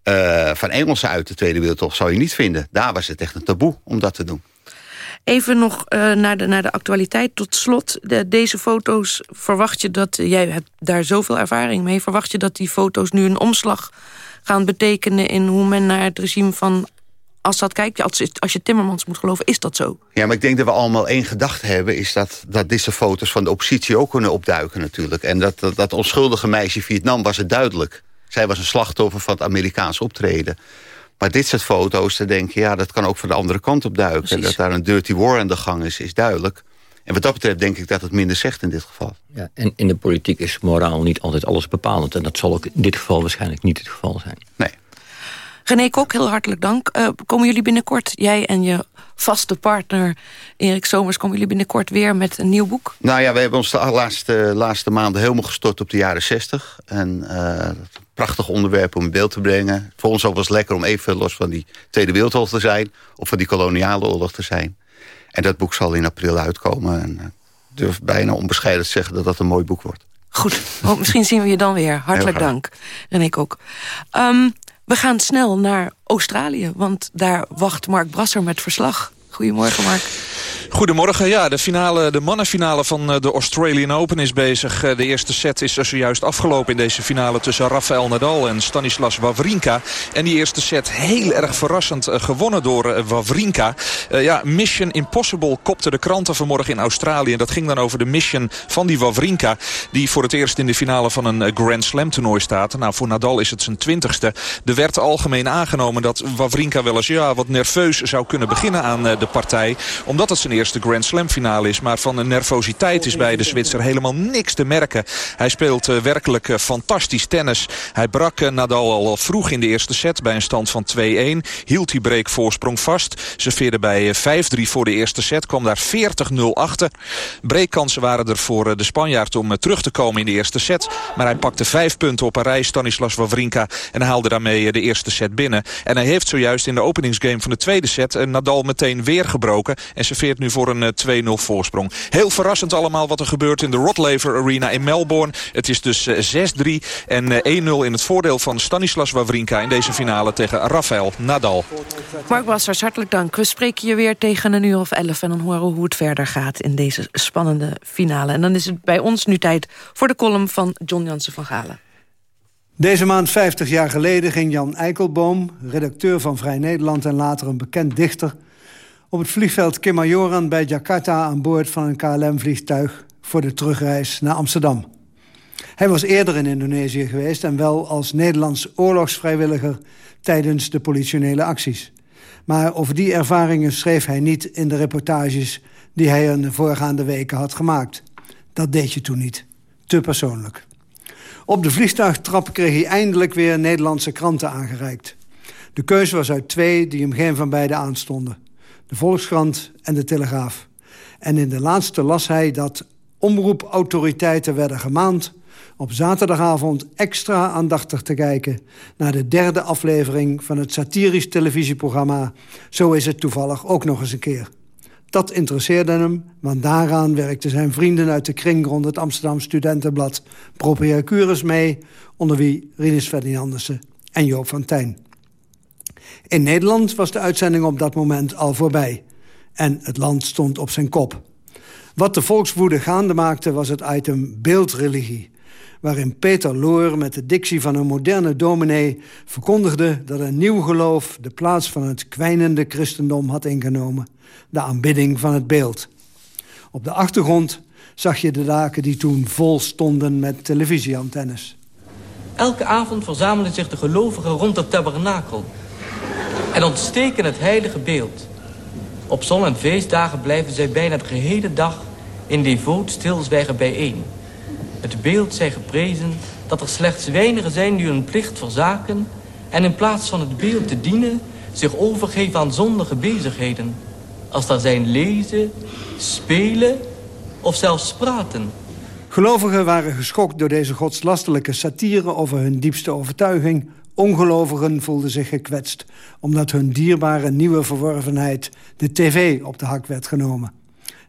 uh, van Engelsen uit de Tweede Wereldoorlog zou je niet vinden. Daar was het echt een taboe om dat te doen. Even nog uh, naar, de, naar de actualiteit. Tot slot, de, deze foto's, verwacht je dat... jij hebt daar zoveel ervaring mee... verwacht je dat die foto's nu een omslag gaan betekenen... in hoe men naar het regime van als dat kijkt, als, als je Timmermans moet geloven, is dat zo. Ja, maar ik denk dat we allemaal één gedachte hebben... is dat, dat deze foto's van de oppositie ook kunnen opduiken natuurlijk. En dat, dat, dat onschuldige meisje Vietnam was het duidelijk. Zij was een slachtoffer van het Amerikaans optreden. Maar dit soort foto's, dan denk je... ja, dat kan ook van de andere kant opduiken. En dat daar een dirty war aan de gang is, is duidelijk. En wat dat betreft denk ik dat het minder zegt in dit geval. Ja, en in de politiek is moraal niet altijd alles bepalend. En dat zal ook in dit geval waarschijnlijk niet het geval zijn. Nee. René Kok, heel hartelijk dank. Uh, komen jullie binnenkort, jij en je vaste partner Erik Somers... komen jullie binnenkort weer met een nieuw boek? Nou ja, we hebben ons de laatste, laatste maanden helemaal gestort op de jaren 60. En uh, prachtig onderwerp om in beeld te brengen. Voor ons ook was lekker om even los van die Tweede Wereldoorlog te zijn... of van die koloniale oorlog te zijn. En dat boek zal in april uitkomen. En ik uh, durf bijna onbescheiden te zeggen dat dat een mooi boek wordt. Goed, oh, misschien zien we je dan weer. Hartelijk dank, René Kok. Um, we gaan snel naar Australië, want daar wacht Mark Brasser met verslag. Goedemorgen, Mark. Goedemorgen. Ja, de, finale, de mannenfinale van eh, de Australian Open is bezig. Eh, de eerste set is zojuist afgelopen in deze finale tussen Rafael Nadal en Stanislas Wawrinka. En die eerste set heel erg verrassend eh, gewonnen door Wawrinka. ja, Mission Impossible kopte de kranten vanmorgen in Australië. En dat ging dan over de mission van die Wawrinka. Die voor het eerst in de finale van een Grand Slam toernooi staat. Nou, voor Nadal is het zijn twintigste. Er werd algemeen aangenomen dat Wawrinka wel eens ja, wat nerveus zou kunnen beginnen aan de partij. Omdat het zijn eerste Grand Slam finale is. Maar van een nervositeit is bij de Zwitser helemaal niks te merken. Hij speelt uh, werkelijk uh, fantastisch tennis. Hij brak uh, Nadal al vroeg in de eerste set bij een stand van 2-1. Hield die breakvoorsprong vast. Ze veerde bij 5-3 voor de eerste set. Kwam daar 40-0 achter. Breakkansen waren er voor de Spanjaard om terug te komen in de eerste set. Maar hij pakte vijf punten op een rij, Stanislas Wawrinka. En haalde daarmee de eerste set binnen. En hij heeft zojuist in de openingsgame van de tweede set... Nadal meteen weer gebroken. En serveert nu voor een 2-0 eh, voorsprong. Heel verrassend allemaal wat er gebeurt in de Rod Laver Arena in Melbourne. Het is dus 6-3 eh, en 1-0 eh, in het voordeel van Stanislas Wawrinka... in deze finale tegen Rafael Nadal. Mark Wassers, hartelijk dank. We spreken je weer tegen een uur of elf... en dan horen we hoe het verder gaat in deze spannende finale. En dan is het bij ons nu tijd voor de column van John Jansen van Galen. Deze maand 50 jaar geleden ging Jan Eikelboom, redacteur van Vrij Nederland... en later een bekend dichter op het vliegveld Kemayoran bij Jakarta aan boord van een KLM-vliegtuig voor de terugreis naar Amsterdam. Hij was eerder in Indonesië geweest en wel als Nederlands oorlogsvrijwilliger tijdens de politionele acties. Maar over die ervaringen schreef hij niet in de reportages die hij in de voorgaande weken had gemaakt. Dat deed je toen niet. Te persoonlijk. Op de vliegtuigtrap kreeg hij eindelijk weer Nederlandse kranten aangereikt. De keuze was uit twee die hem geen van beide aanstonden de Volkskrant en de Telegraaf. En in de laatste las hij dat omroepautoriteiten werden gemaand... op zaterdagavond extra aandachtig te kijken... naar de derde aflevering van het satirisch televisieprogramma... Zo is het toevallig ook nog eens een keer. Dat interesseerde hem, want daaraan werkten zijn vrienden uit de kring... rond het Amsterdam Studentenblad Propriacurus mee... onder wie Rinus Ferdinandussen en Joop van Tijn. In Nederland was de uitzending op dat moment al voorbij. En het land stond op zijn kop. Wat de volkswoede gaande maakte was het item beeldreligie waarin Peter Loor met de dictie van een moderne dominee verkondigde dat een nieuw geloof de plaats van het kwijnende christendom had ingenomen, de aanbidding van het beeld. Op de achtergrond zag je de daken die toen vol stonden met televisieantennes. Elke avond verzamelen zich de gelovigen rond het tabernakel en ontsteken het heilige beeld. Op zon- en feestdagen blijven zij bijna de gehele dag in devoot stilzwijgen bijeen. Het beeld zij geprezen dat er slechts weinigen zijn die hun plicht verzaken... en in plaats van het beeld te dienen zich overgeven aan zondige bezigheden. Als daar zijn lezen, spelen of zelfs praten. Gelovigen waren geschokt door deze godslastelijke satire over hun diepste overtuiging. Ongelovigen voelden zich gekwetst, omdat hun dierbare nieuwe verworvenheid de tv op de hak werd genomen.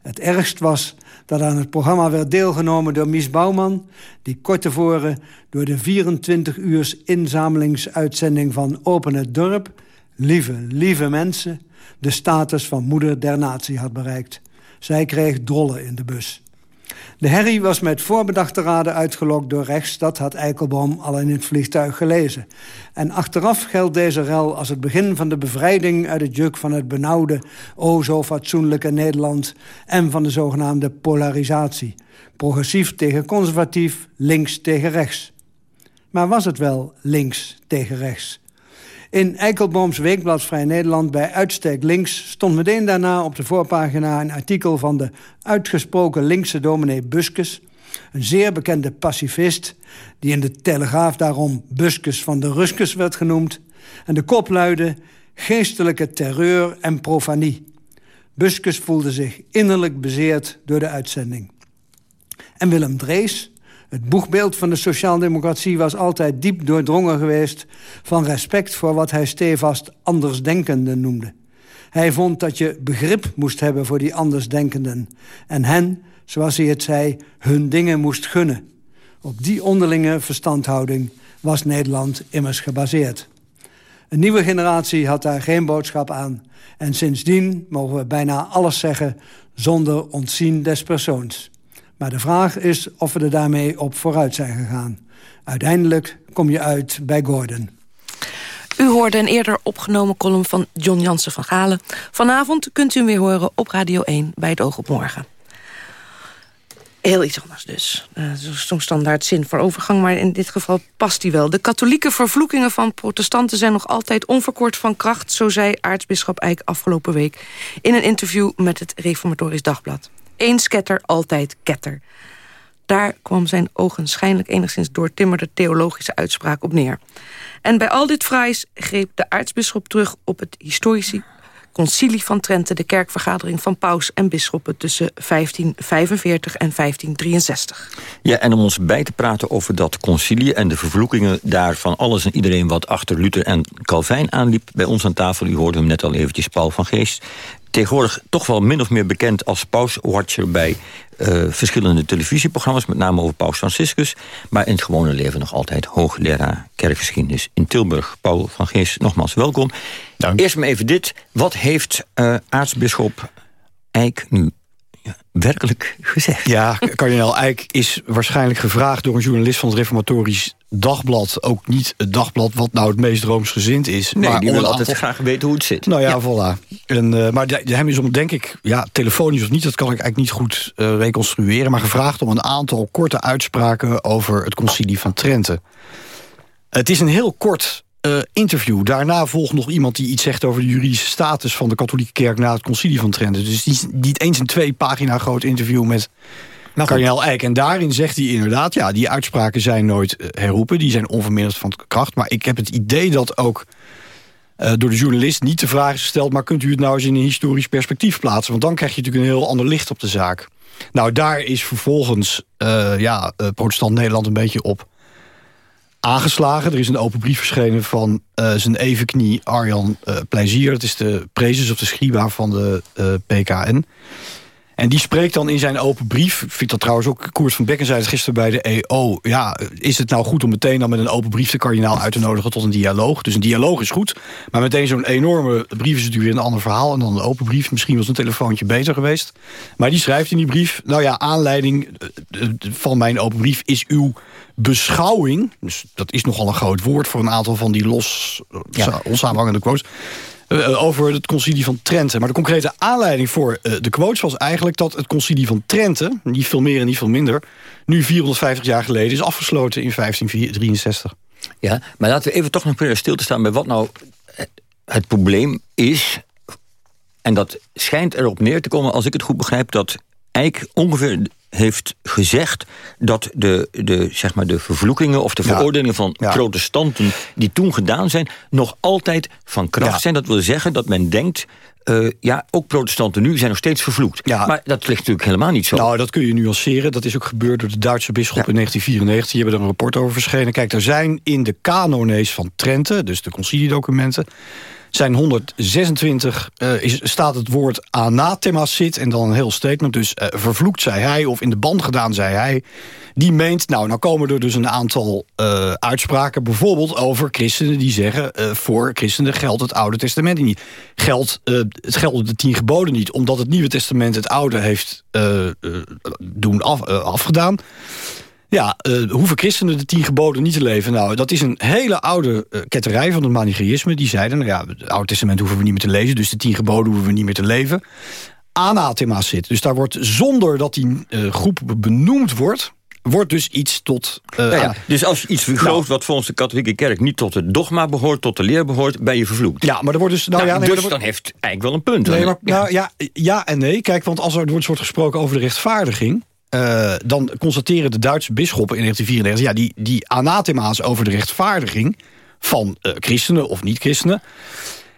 Het ergst was dat aan het programma werd deelgenomen door Mies Bouwman... die kort tevoren door de 24 uurs inzamelingsuitzending van Open het Dorp... lieve, lieve mensen, de status van moeder der natie had bereikt. Zij kreeg drollen in de bus. De herrie was met voorbedachte raden uitgelokt door rechts. Dat had Eikelboom al in het vliegtuig gelezen. En achteraf geldt deze rel als het begin van de bevrijding... uit het juk van het benauwde, o zo fatsoenlijke Nederland... en van de zogenaamde polarisatie. Progressief tegen conservatief, links tegen rechts. Maar was het wel links tegen rechts? In Eikelbooms Weekblad Vrij Nederland bij uitstek links... stond meteen daarna op de voorpagina een artikel van de uitgesproken linkse dominee Buskes... een zeer bekende pacifist... die in de Telegraaf daarom Buskes van de Ruskes werd genoemd... en de kop luidde geestelijke terreur en profanie. Buskes voelde zich innerlijk bezeerd door de uitzending. En Willem Drees het boegbeeld van de sociaaldemocratie was altijd diep doordrongen geweest... van respect voor wat hij stevast andersdenkenden noemde. Hij vond dat je begrip moest hebben voor die andersdenkenden... en hen, zoals hij het zei, hun dingen moest gunnen. Op die onderlinge verstandhouding was Nederland immers gebaseerd. Een nieuwe generatie had daar geen boodschap aan... en sindsdien mogen we bijna alles zeggen zonder ontzien des persoons... Maar de vraag is of we er daarmee op vooruit zijn gegaan. Uiteindelijk kom je uit bij Gordon. U hoorde een eerder opgenomen column van John Jansen van Galen. Vanavond kunt u hem weer horen op Radio 1 bij het Oog op Morgen. Heel iets anders dus. Uh, Zo'n standaard zin voor overgang, maar in dit geval past die wel. De katholieke vervloekingen van protestanten zijn nog altijd onverkort van kracht... zo zei aartsbisschop Eijk afgelopen week... in een interview met het Reformatorisch Dagblad. Eens ketter, altijd ketter. Daar kwam zijn ogenschijnlijk enigszins doortimmerde theologische uitspraak op neer. En bij al dit fraais greep de aartsbisschop terug op het historische concilie van Trente... de kerkvergadering van paus en bisschoppen tussen 1545 en 1563. Ja, en om ons bij te praten over dat concilie... en de vervloekingen daar van alles en iedereen wat achter Luther en Calvijn aanliep... bij ons aan tafel, u hoorde hem net al eventjes, Paul van Geest tegenwoordig toch wel min of meer bekend als pauswatcher bij uh, verschillende televisieprogramma's, met name over Paus Franciscus, maar in het gewone leven nog altijd hoogleraar kerkgeschiedenis in Tilburg. Paul van Gees, nogmaals welkom. Dank. Eerst maar even dit. Wat heeft uh, aartsbisschop Eijk nu werkelijk gezegd. Ja, kardinaal Eijk is waarschijnlijk gevraagd door een journalist van het Reformatorisch Dagblad. Ook niet het dagblad wat nou het meest roomsgezind is. Nee, maar die wil altijd graag weten hoe het zit. Nou ja, voilà. En, uh, maar hem is om, denk ik, ja, telefonisch of niet... dat kan ik eigenlijk niet goed uh, reconstrueren... maar gevraagd om een aantal korte uitspraken over het concilie van Trente. Het is een heel kort uh, interview. Daarna volgt nog iemand die iets zegt over de juridische status... van de katholieke kerk na het concilie van Trente. Dus niet, niet eens een twee pagina groot interview met nou, kardinaal Eijk. En daarin zegt hij inderdaad... ja, die uitspraken zijn nooit uh, herroepen. Die zijn onverminderd van kracht. Maar ik heb het idee dat ook... uh, door de journalist niet de vraag is gesteld... maar kunt u het nou eens in een historisch perspectief plaatsen? Want dan krijg je natuurlijk een heel ander licht op de zaak. Nou, daar is vervolgens uh, ja, protestant Nederland een beetje op aangeslagen. Er is een open brief verschenen van zijn evenknie Arjan Plezier. Dat is de prezes of de scriba van de PKN. En die spreekt dan in zijn open brief... ik vind dat trouwens ook, Koers van Bekken zei het gisteren bij de EO... ja, is het nou goed om meteen dan met een open brief de kardinaal uit te nodigen tot een dialoog? Dus een dialoog is goed, maar meteen zo'n enorme brief is natuurlijk weer een ander verhaal... en dan een open brief, misschien was een telefoontje beter geweest. Maar die schrijft in die brief... nou ja, aanleiding eh, eh, van mijn open brief is uw beschouwing... dus dat is nogal een groot woord voor een aantal van die los, ja. onsamenhangende quotes... Uh, over het concilie van Trente. Maar de concrete aanleiding voor uh, de quotes was eigenlijk... dat het concilie van Trente, niet veel meer en niet veel minder... nu 450 jaar geleden is afgesloten in 1563. Ja, maar laten we even toch nog proberen stil te staan... bij wat nou het probleem is... en dat schijnt erop neer te komen, als ik het goed begrijp... dat Eik ongeveer heeft gezegd dat de, de, zeg maar de vervloekingen of de veroordelingen van protestanten die toen gedaan zijn, nog altijd van kracht zijn. Dat wil zeggen dat men denkt, uh, ja, ook protestanten nu zijn nog steeds vervloekt. Maar dat ligt natuurlijk helemaal niet zo. Nou, dat kun je nuanceren. Dat is ook gebeurd door de Duitse bisschop in 1994. Die hebben er een rapport over verschenen. Kijk, er zijn in de canonees van Trente, dus de conciliedocumenten zijn 126 uh, is, staat het woord anathema zit en dan een heel statement. Dus uh, vervloekt zei hij of in de band gedaan zei hij. Die meent, nou, nou komen er dus een aantal uh, uitspraken... bijvoorbeeld over christenen die zeggen... voor christenen geldt het Oude Testament niet. Geldt, het geldt de tien geboden niet. Omdat het Nieuwe Testament het Oude heeft doen af, afgedaan. Ja, uh, hoeven christenen de tien geboden niet te leven? Nou, dat is een hele oude uh, ketterij van het manichaïsme. Die zeiden, nou ja, het Oude Testament hoeven we niet meer te lezen... dus de tien geboden hoeven we niet meer te leven. Anathema zit. Dus daar wordt, zonder dat die uh, groep benoemd wordt wordt dus iets tot... Uh, ja, ja. Dus als je iets vergroot nou, wat volgens de katholieke kerk... niet tot het dogma behoort, tot de leer behoort... ben je vervloekt. Ja, maar er wordt dus... Nou, nou ja, nee, dus dan heeft eigenlijk wel een punt. Nee, maar, nou, ja, ja en nee. Kijk, want als er wordt, wordt gesproken over de rechtvaardiging... Uh, dan constateren de Duitse bisschoppen in 1994... ja, die, die anathema's over de rechtvaardiging van uh, christenen of niet-christenen...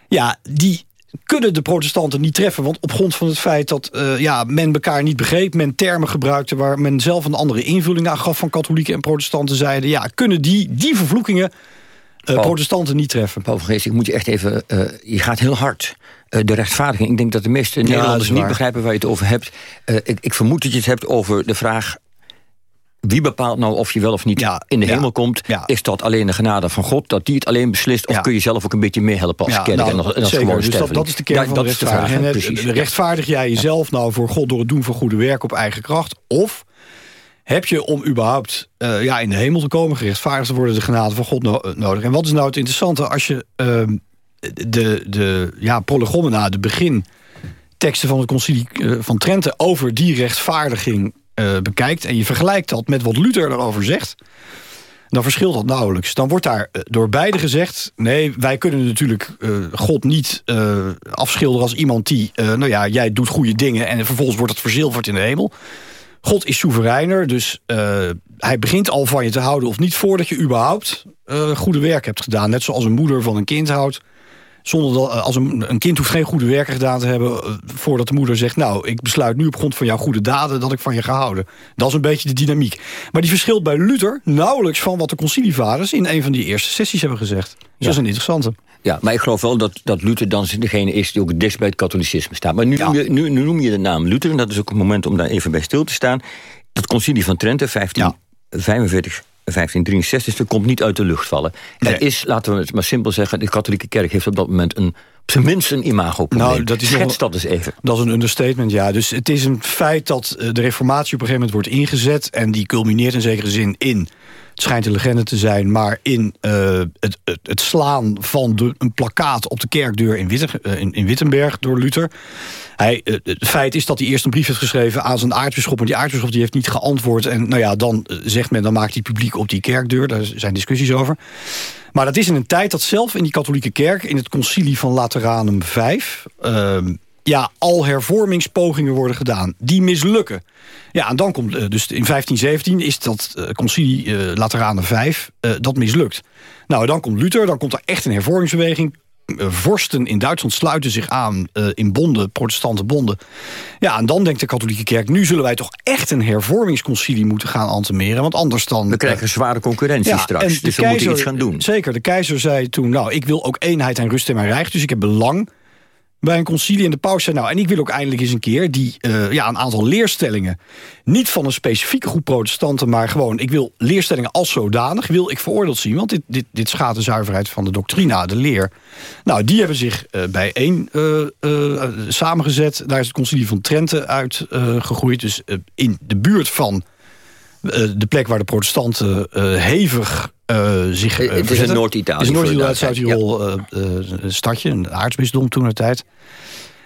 ja, die kunnen de protestanten niet treffen. Want op grond van het feit dat uh, ja, men elkaar niet begreep... men termen gebruikte waar men zelf een andere invulling aan gaf... van katholieken en protestanten zeiden... ja, kunnen die, die vervloekingen uh, protestanten niet treffen. Paul van Geest, ik moet je echt even... Uh, je gaat heel hard. Uh, de rechtvaardiging. Ik denk dat de meeste ja, Nederlanders niet begrijpen waar je het over hebt. Ik, ik, vermoed dat je het hebt over de vraag... Wie bepaalt nou of je wel of niet ja, in de hemel komt? Ja. Is dat alleen de genade van God, dat die het alleen beslist? Of kun je zelf ook een beetje meehelpen als kerk nou, en als, en als zeker, dus dat, dat, is de kern van de rechtvaardiging. De vraag, rechtvaardig jij jezelf nou voor God door het doen van goede werk op eigen kracht? Of heb je om überhaupt uh, ja, in de hemel te komen... gerechtvaardigd te worden, de genade van God no nodig. En wat is nou het interessante als je uh, de, de ja, prolegomena, de beginteksten van het concilie uh, van Trente... over die rechtvaardiging uh, bekijkt en je vergelijkt dat met wat Luther erover zegt... dan verschilt dat nauwelijks. Dan wordt daar door beide gezegd... nee, wij kunnen natuurlijk God niet afschilderen als iemand die... nou ja, jij doet goede dingen en vervolgens wordt het verzilverd in de hemel... God is soevereiner, dus uh, hij begint al van je te houden of niet... voordat je überhaupt uh, goede werk hebt gedaan. Net zoals een moeder van een kind houdt. Zonder dat, uh, als een, een, kind hoeft geen goede werken gedaan te hebben... voordat de moeder zegt, nou, ik besluit nu op grond van jouw goede daden... dat ik van je ga houden. Dat is een beetje de dynamiek. Maar die verschilt bij Luther nauwelijks van wat de concilievaders... in een van die eerste sessies hebben gezegd. Dus ja. dat is een interessante. Ja, maar ik geloof wel dat, dat Luther dan degene is die ook het dichtst bij het katholicisme staat. Maar nu, ja. nu, nu, nu, noem je de naam Luther, en dat is ook een moment om daar even bij stil te staan. Dat concilie van Trente, 1545, ja. 1563, dat komt niet uit de lucht vallen. Nee. Er is, laten we het maar simpel zeggen... de katholieke kerk heeft op dat moment een, op zijn minst een imagoprobleem. Nou, dat is Schets nog, dat eens even. Dat is een understatement, ja. Dus het is een feit dat de reformatie op een gegeven moment wordt ingezet... en die culmineert in zekere zin in het schijnt een legende te zijn... maar in uh, het, het, het, slaan van een plakkaat op de kerkdeur in, uh, in, in, Wittenberg door Luther. Hij, uh, het feit is dat hij eerst een brief heeft geschreven aan zijn aartsbisschop... en die aartsbisschop die heeft niet geantwoord. En nou ja, dan zegt men, dan maakt hij publiek op die kerkdeur. Daar zijn discussies over. Maar dat is in een tijd dat zelf in die katholieke kerk... in het concilie van Lateranum V ja, al hervormingspogingen worden gedaan. Die mislukken. Ja, en dan komt uh, dus in 1517 is dat uh, concilie uh, Lateranum 5, dat mislukt. Nou, dan komt Luther, dan komt er echt een hervormingsbeweging. eh, vorsten in Duitsland sluiten zich aan in bonden, protestante bonden. Ja, en dan denkt de katholieke kerk... nu zullen wij toch echt een hervormingsconcilie moeten gaan antemeren. Want anders dan... We krijgen zware concurrentie ja, straks, dus we moeten iets gaan doen. Zeker, de keizer zei toen... nou, ik wil ook eenheid en rust in mijn rijk... dus ik heb belang bij een concilie en de paus zei... nou, en ik wil ook eindelijk eens een keer die, uh, ja, een aantal leerstellingen... niet van een specifieke groep protestanten... maar gewoon, ik wil leerstellingen als zodanig... wil ik veroordeeld zien, want dit, dit, dit schaadt de zuiverheid van de doctrina, de leer. Nou, die hebben zich uh, bijeen uh, samengezet. Daar is het concilie van Trente uitgegroeid. dus in de buurt van de plek waar de protestanten hevig uh, zich uh, Het is in Noord-Italië. Het is Noord-Italië, Zuid-Tirol, ja. een stadje, een aartsbisdom toen de tijd.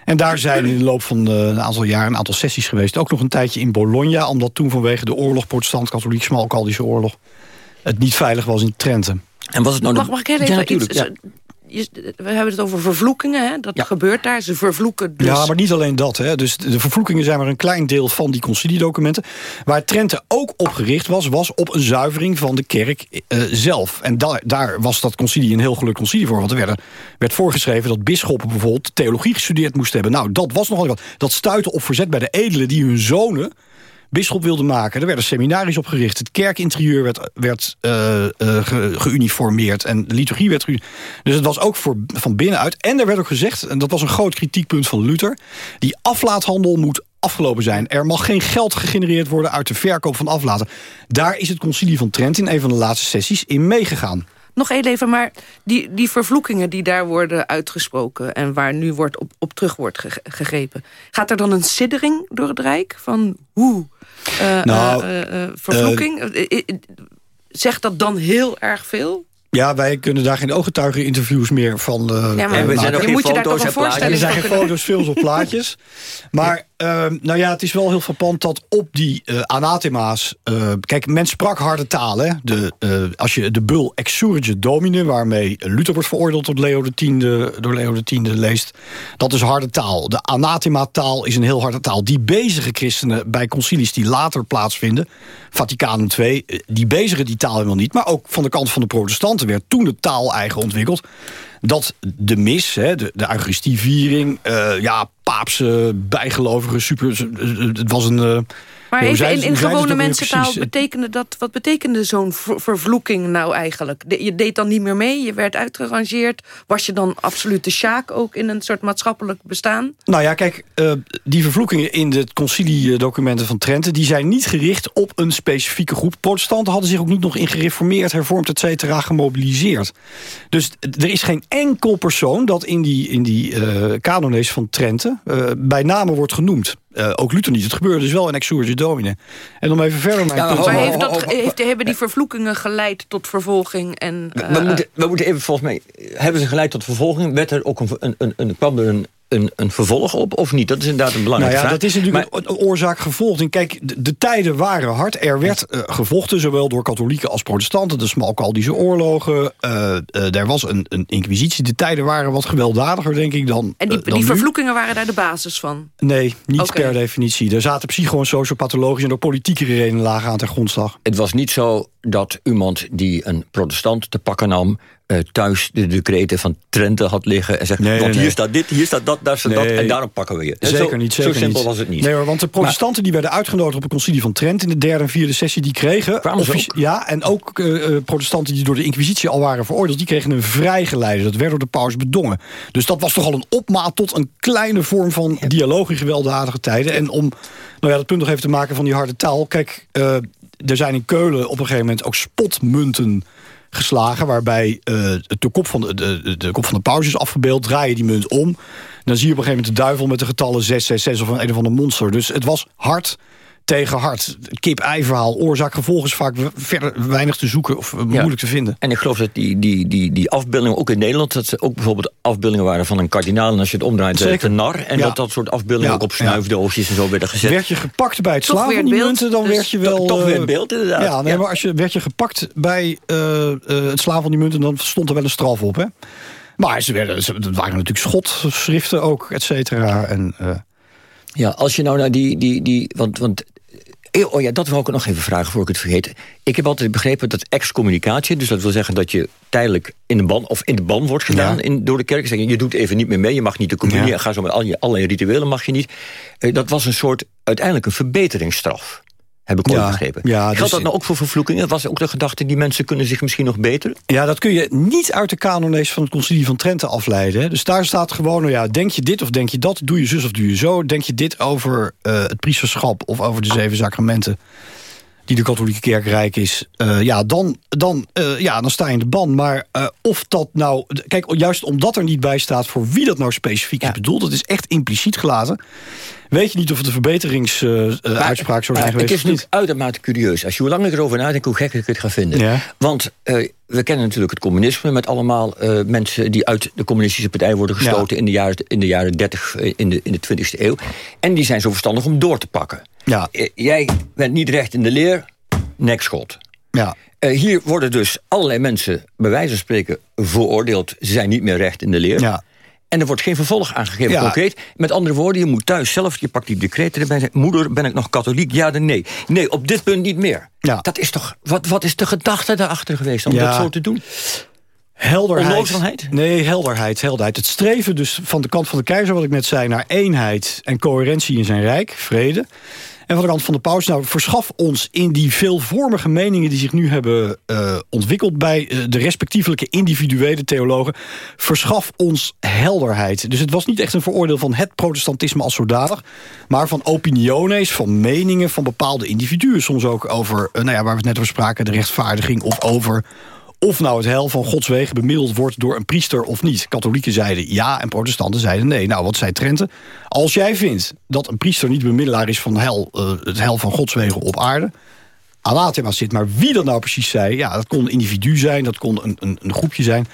En daar zijn in de loop van een aantal jaren een aantal sessies geweest. Ook nog een tijdje in Bologna, omdat toen vanwege de oorlog, protestant-katholiek, smalkaldische oorlog, het niet veilig was in Trente. En was het nou mag, mag ik heel even ja, iets, ja we hebben het over vervloekingen, hè? dat gebeurt daar. Ze vervloeken dus... Ja, maar niet alleen dat. Hè? Dus de vervloekingen zijn maar een klein deel van die conciliedocumenten. Waar Trente ook op gericht was, was op een zuivering van de kerk uh, zelf. En da daar was dat concilie een heel gelukkig concilie voor. Want er werd, werd voorgeschreven dat bisschoppen bijvoorbeeld theologie gestudeerd moesten hebben. Nou, dat was nogal wat. Dat stuitte op verzet bij de edelen die hun zonen bisschop wilde maken. Er werden seminaries opgericht. Het kerkinterieur werd, werd uh, uh, geuniformeerd. En de liturgie werd... Dus het was ook voor, van binnenuit. En er werd ook gezegd, en dat was een groot kritiekpunt van Luther... die aflaathandel moet afgelopen zijn. Er mag geen geld gegenereerd worden uit de verkoop van aflaten. Daar is het concilie van Trent in een van de laatste sessies in meegegaan. Nog even, maar die, die vervloekingen die daar worden uitgesproken... en waar nu wordt op, op terug wordt gegrepen... gaat er dan een siddering door het Rijk? Van hoe uh, nou, uh, vervloeking? Zegt dat dan heel erg veel? Ja, wij kunnen daar geen ooggetuigeninterviews meer van uh, ja, maar, we zijn ook je moet je daar toch voorstellen. Er zijn geen foto's, films of plaatjes. Maar uh, nou ja, het is wel heel verpand dat op die uh, anathema's... Uh, kijk, men sprak harde taal. De, als je de bul Exsurge Domine... waarmee Luther wordt veroordeeld door Leo X, door Leo X leest... dat is harde taal. De anathema-taal is een heel harde taal. Die bezige christenen bij concilies die later plaatsvinden... Vaticaan II, die bezigen die taal helemaal niet... maar ook van de kant van de protestanten werd toen de taal eigen ontwikkeld dat de mis, hè, de, de Eucharistieviering... Uh, ja, paapse, bijgelovige, super... Het was een... Maar even in, in gewone mensentaal, betekende dat, wat betekende zo'n vervloeking nou eigenlijk? je deed dan niet meer mee, je werd uitgerangeerd. Was je dan absoluut de sjaak ook in een soort maatschappelijk bestaan? Nou ja, kijk, uh, die vervloekingen in de conciliedocumenten van Trente... die zijn niet gericht op een specifieke groep. Protestanten hadden zich ook niet nog in gereformeerd, hervormd, et cetera, gemobiliseerd. Dus er is geen enkel persoon dat in die, in die uh, van Trente... Uh, bij name wordt genoemd. Uh, ook Luther niet. Het gebeurde dus wel in Exurge Domine. En om even verder mijn ja, Maar heeft dat, heeft, hebben die vervloekingen geleid tot vervolging? En, uh, we, moeten, we moeten even volgens mij... Hebben ze geleid tot vervolging? Werd er ook een, een, een, een kwam er een een, een vervolg op of niet? Dat is inderdaad een belangrijke nou ja, vraag. Dat is natuurlijk een oorzaak gevolgd. En kijk, de, tijden waren hard. Er werd uh, gevochten, zowel door katholieken als protestanten. De Smalkaldische oorlogen. Uh, uh, er was een, een inquisitie. De tijden waren wat gewelddadiger, denk ik, dan En die, dan die vervloekingen waren daar de basis van? Nee, niet okay. per definitie. Er zaten psycho- en sociopathologische en ook politieke redenen lagen aan ter grondslag. Het was niet zo dat iemand die een protestant te pakken nam... Uh, thuis de decreten van Trente had liggen... en zegt, nee, want nee, hier staat dit, hier staat dat, daar staat nee, dat... en daarom pakken we je. Zeker zo, niet, zeker Zo simpel niet. was het niet. Nee, hoor, want de protestanten maar, die werden uitgenodigd... op het concilie van Trent in de derde en vierde sessie... die kregen... Ja, en ook uh, protestanten die door de inquisitie al waren veroordeeld... die kregen een vrijgeleide. Dat werd door de paus bedongen. Dus dat was toch al een opmaat tot een kleine vorm van ja. dialoog... in gewelddadige tijden. En om nou ja, dat punt nog even te maken van die harde taal... kijk, uh, er zijn in Keulen op een gegeven moment ook spotmunten geslagen... waarbij uh, de, kop van de, de, de kop van de is afgebeeld. Draai je die munt om. Dan zie je op een gegeven moment de duivel met de getallen 666 of een, een of ander monster. Dus het was hard tegen hard. Kip-ei-verhaal, oorzaak, gevolg is vaak verder weinig te zoeken of ja. moeilijk te vinden. En ik geloof dat die, die, die, die afbeeldingen, ook in Nederland... dat ze ook bijvoorbeeld afbeeldingen waren van een kardinaal... en als je het omdraait, Zeker. de nar. En ja. dat dat soort afbeeldingen ja. ook op snuifdoosjes en zo werden gezet. Werd je gepakt bij het slaan van die munten, dan dus werd je wel... Toch, toch weer beeld, inderdaad. Ja, nee, maar als je, werd je gepakt bij uh, uh, het slaan van die munten... dan stond er wel een straf op, hè? Maar ze werden, ze, het waren natuurlijk schotschriften ook, et cetera. En, uh... Ja, als je nou naar die... die, die want, want Eh, Oh ja, dat wil ik nog even vragen voor ik het vergeet. Ik heb altijd begrepen dat excommunicatie... dus dat wil zeggen dat je tijdelijk in de ban, of in de ban wordt gedaan Ja. in, door de kerk. Je doet even niet meer mee, je mag niet de communie... Ja. ga zo met al je, allerlei rituelen mag je niet. Eh, Dat was een soort, uiteindelijk een verbeteringsstraf. Heb ik Ja, begrepen. ja, Geldt dus- dat nou ook voor vervloekingen? Was ook de gedachte, die mensen kunnen zich misschien nog beteren? Ja, dat kun je niet uit de kanonlees van het concilie van Trente afleiden. hè. Dus daar staat gewoon, nou ja, denk je dit of denk je dat? Doe je zus of doe je zo? Denk je dit over eh, het priesterschap of over de zeven sacramenten... die de katholieke kerk rijk is, eh, ja, dan, dan, eh, ja, dan sta je in de ban. Maar of dat nou... Kijk, juist omdat er niet bij staat voor wie dat nou specifiek is bedoeld... dat is echt impliciet gelaten. Weet je niet of het een verbeteringsuitspraak zou zijn geweest Het is niet? uitermate curieus. Als je hoe langer ik erover nadenkt, hoe gekker ik het ga vinden. Ja. Want eh, we kennen natuurlijk het communisme... met allemaal eh, mensen die uit de communistische partij worden gestoten... in, de jaren, in de jaren 30, eh, in de, in de 20e eeuw. En die zijn zo verstandig om door te pakken. Ja. Jij bent niet recht in de leer, nekschot. Ja. Hier worden dus allerlei mensen, bij wijze van spreken, veroordeeld. Ze zijn niet meer recht in de leer. Ja. En er wordt geen vervolg aangegeven, Ja. concreet. Met andere woorden, je moet thuis zelf, je pakt die decreten erbij... moeder, ben ik nog katholiek? Ja, dan nee. Nee, op dit punt niet meer. Ja. Dat is toch, wat, wat is de gedachte daarachter geweest om Ja. dat zo te doen? Helderheid. Nee, helderheid, helderheid. Het streven dus van de kant van de keizer, wat ik net zei... naar eenheid en coherentie in zijn rijk, vrede. En van de kant van de paus, nou, verschaf ons in die veelvormige meningen... die zich nu hebben eh, ontwikkeld bij eh, de respectievelijke individuele theologen... verschaf ons helderheid. Dus het was niet echt een veroordeel van het protestantisme als zodanig... maar van opiniones, van meningen van bepaalde individuen. Soms ook over, eh, nou ja, waar we het net over spraken... de rechtvaardiging of over of nou het hel van Gods wegen bemiddeld wordt door een priester of niet. Katholieken zeiden ja en protestanten zeiden nee. Nou, wat zei Trente? Als jij vindt dat een priester niet bemiddelaar is van hel, eh, het hel van Gods wegen op aarde... anathema zit. Maar wie dat nou precies zei, ja, dat kon een individu zijn... dat kon een, een, een groepje zijn...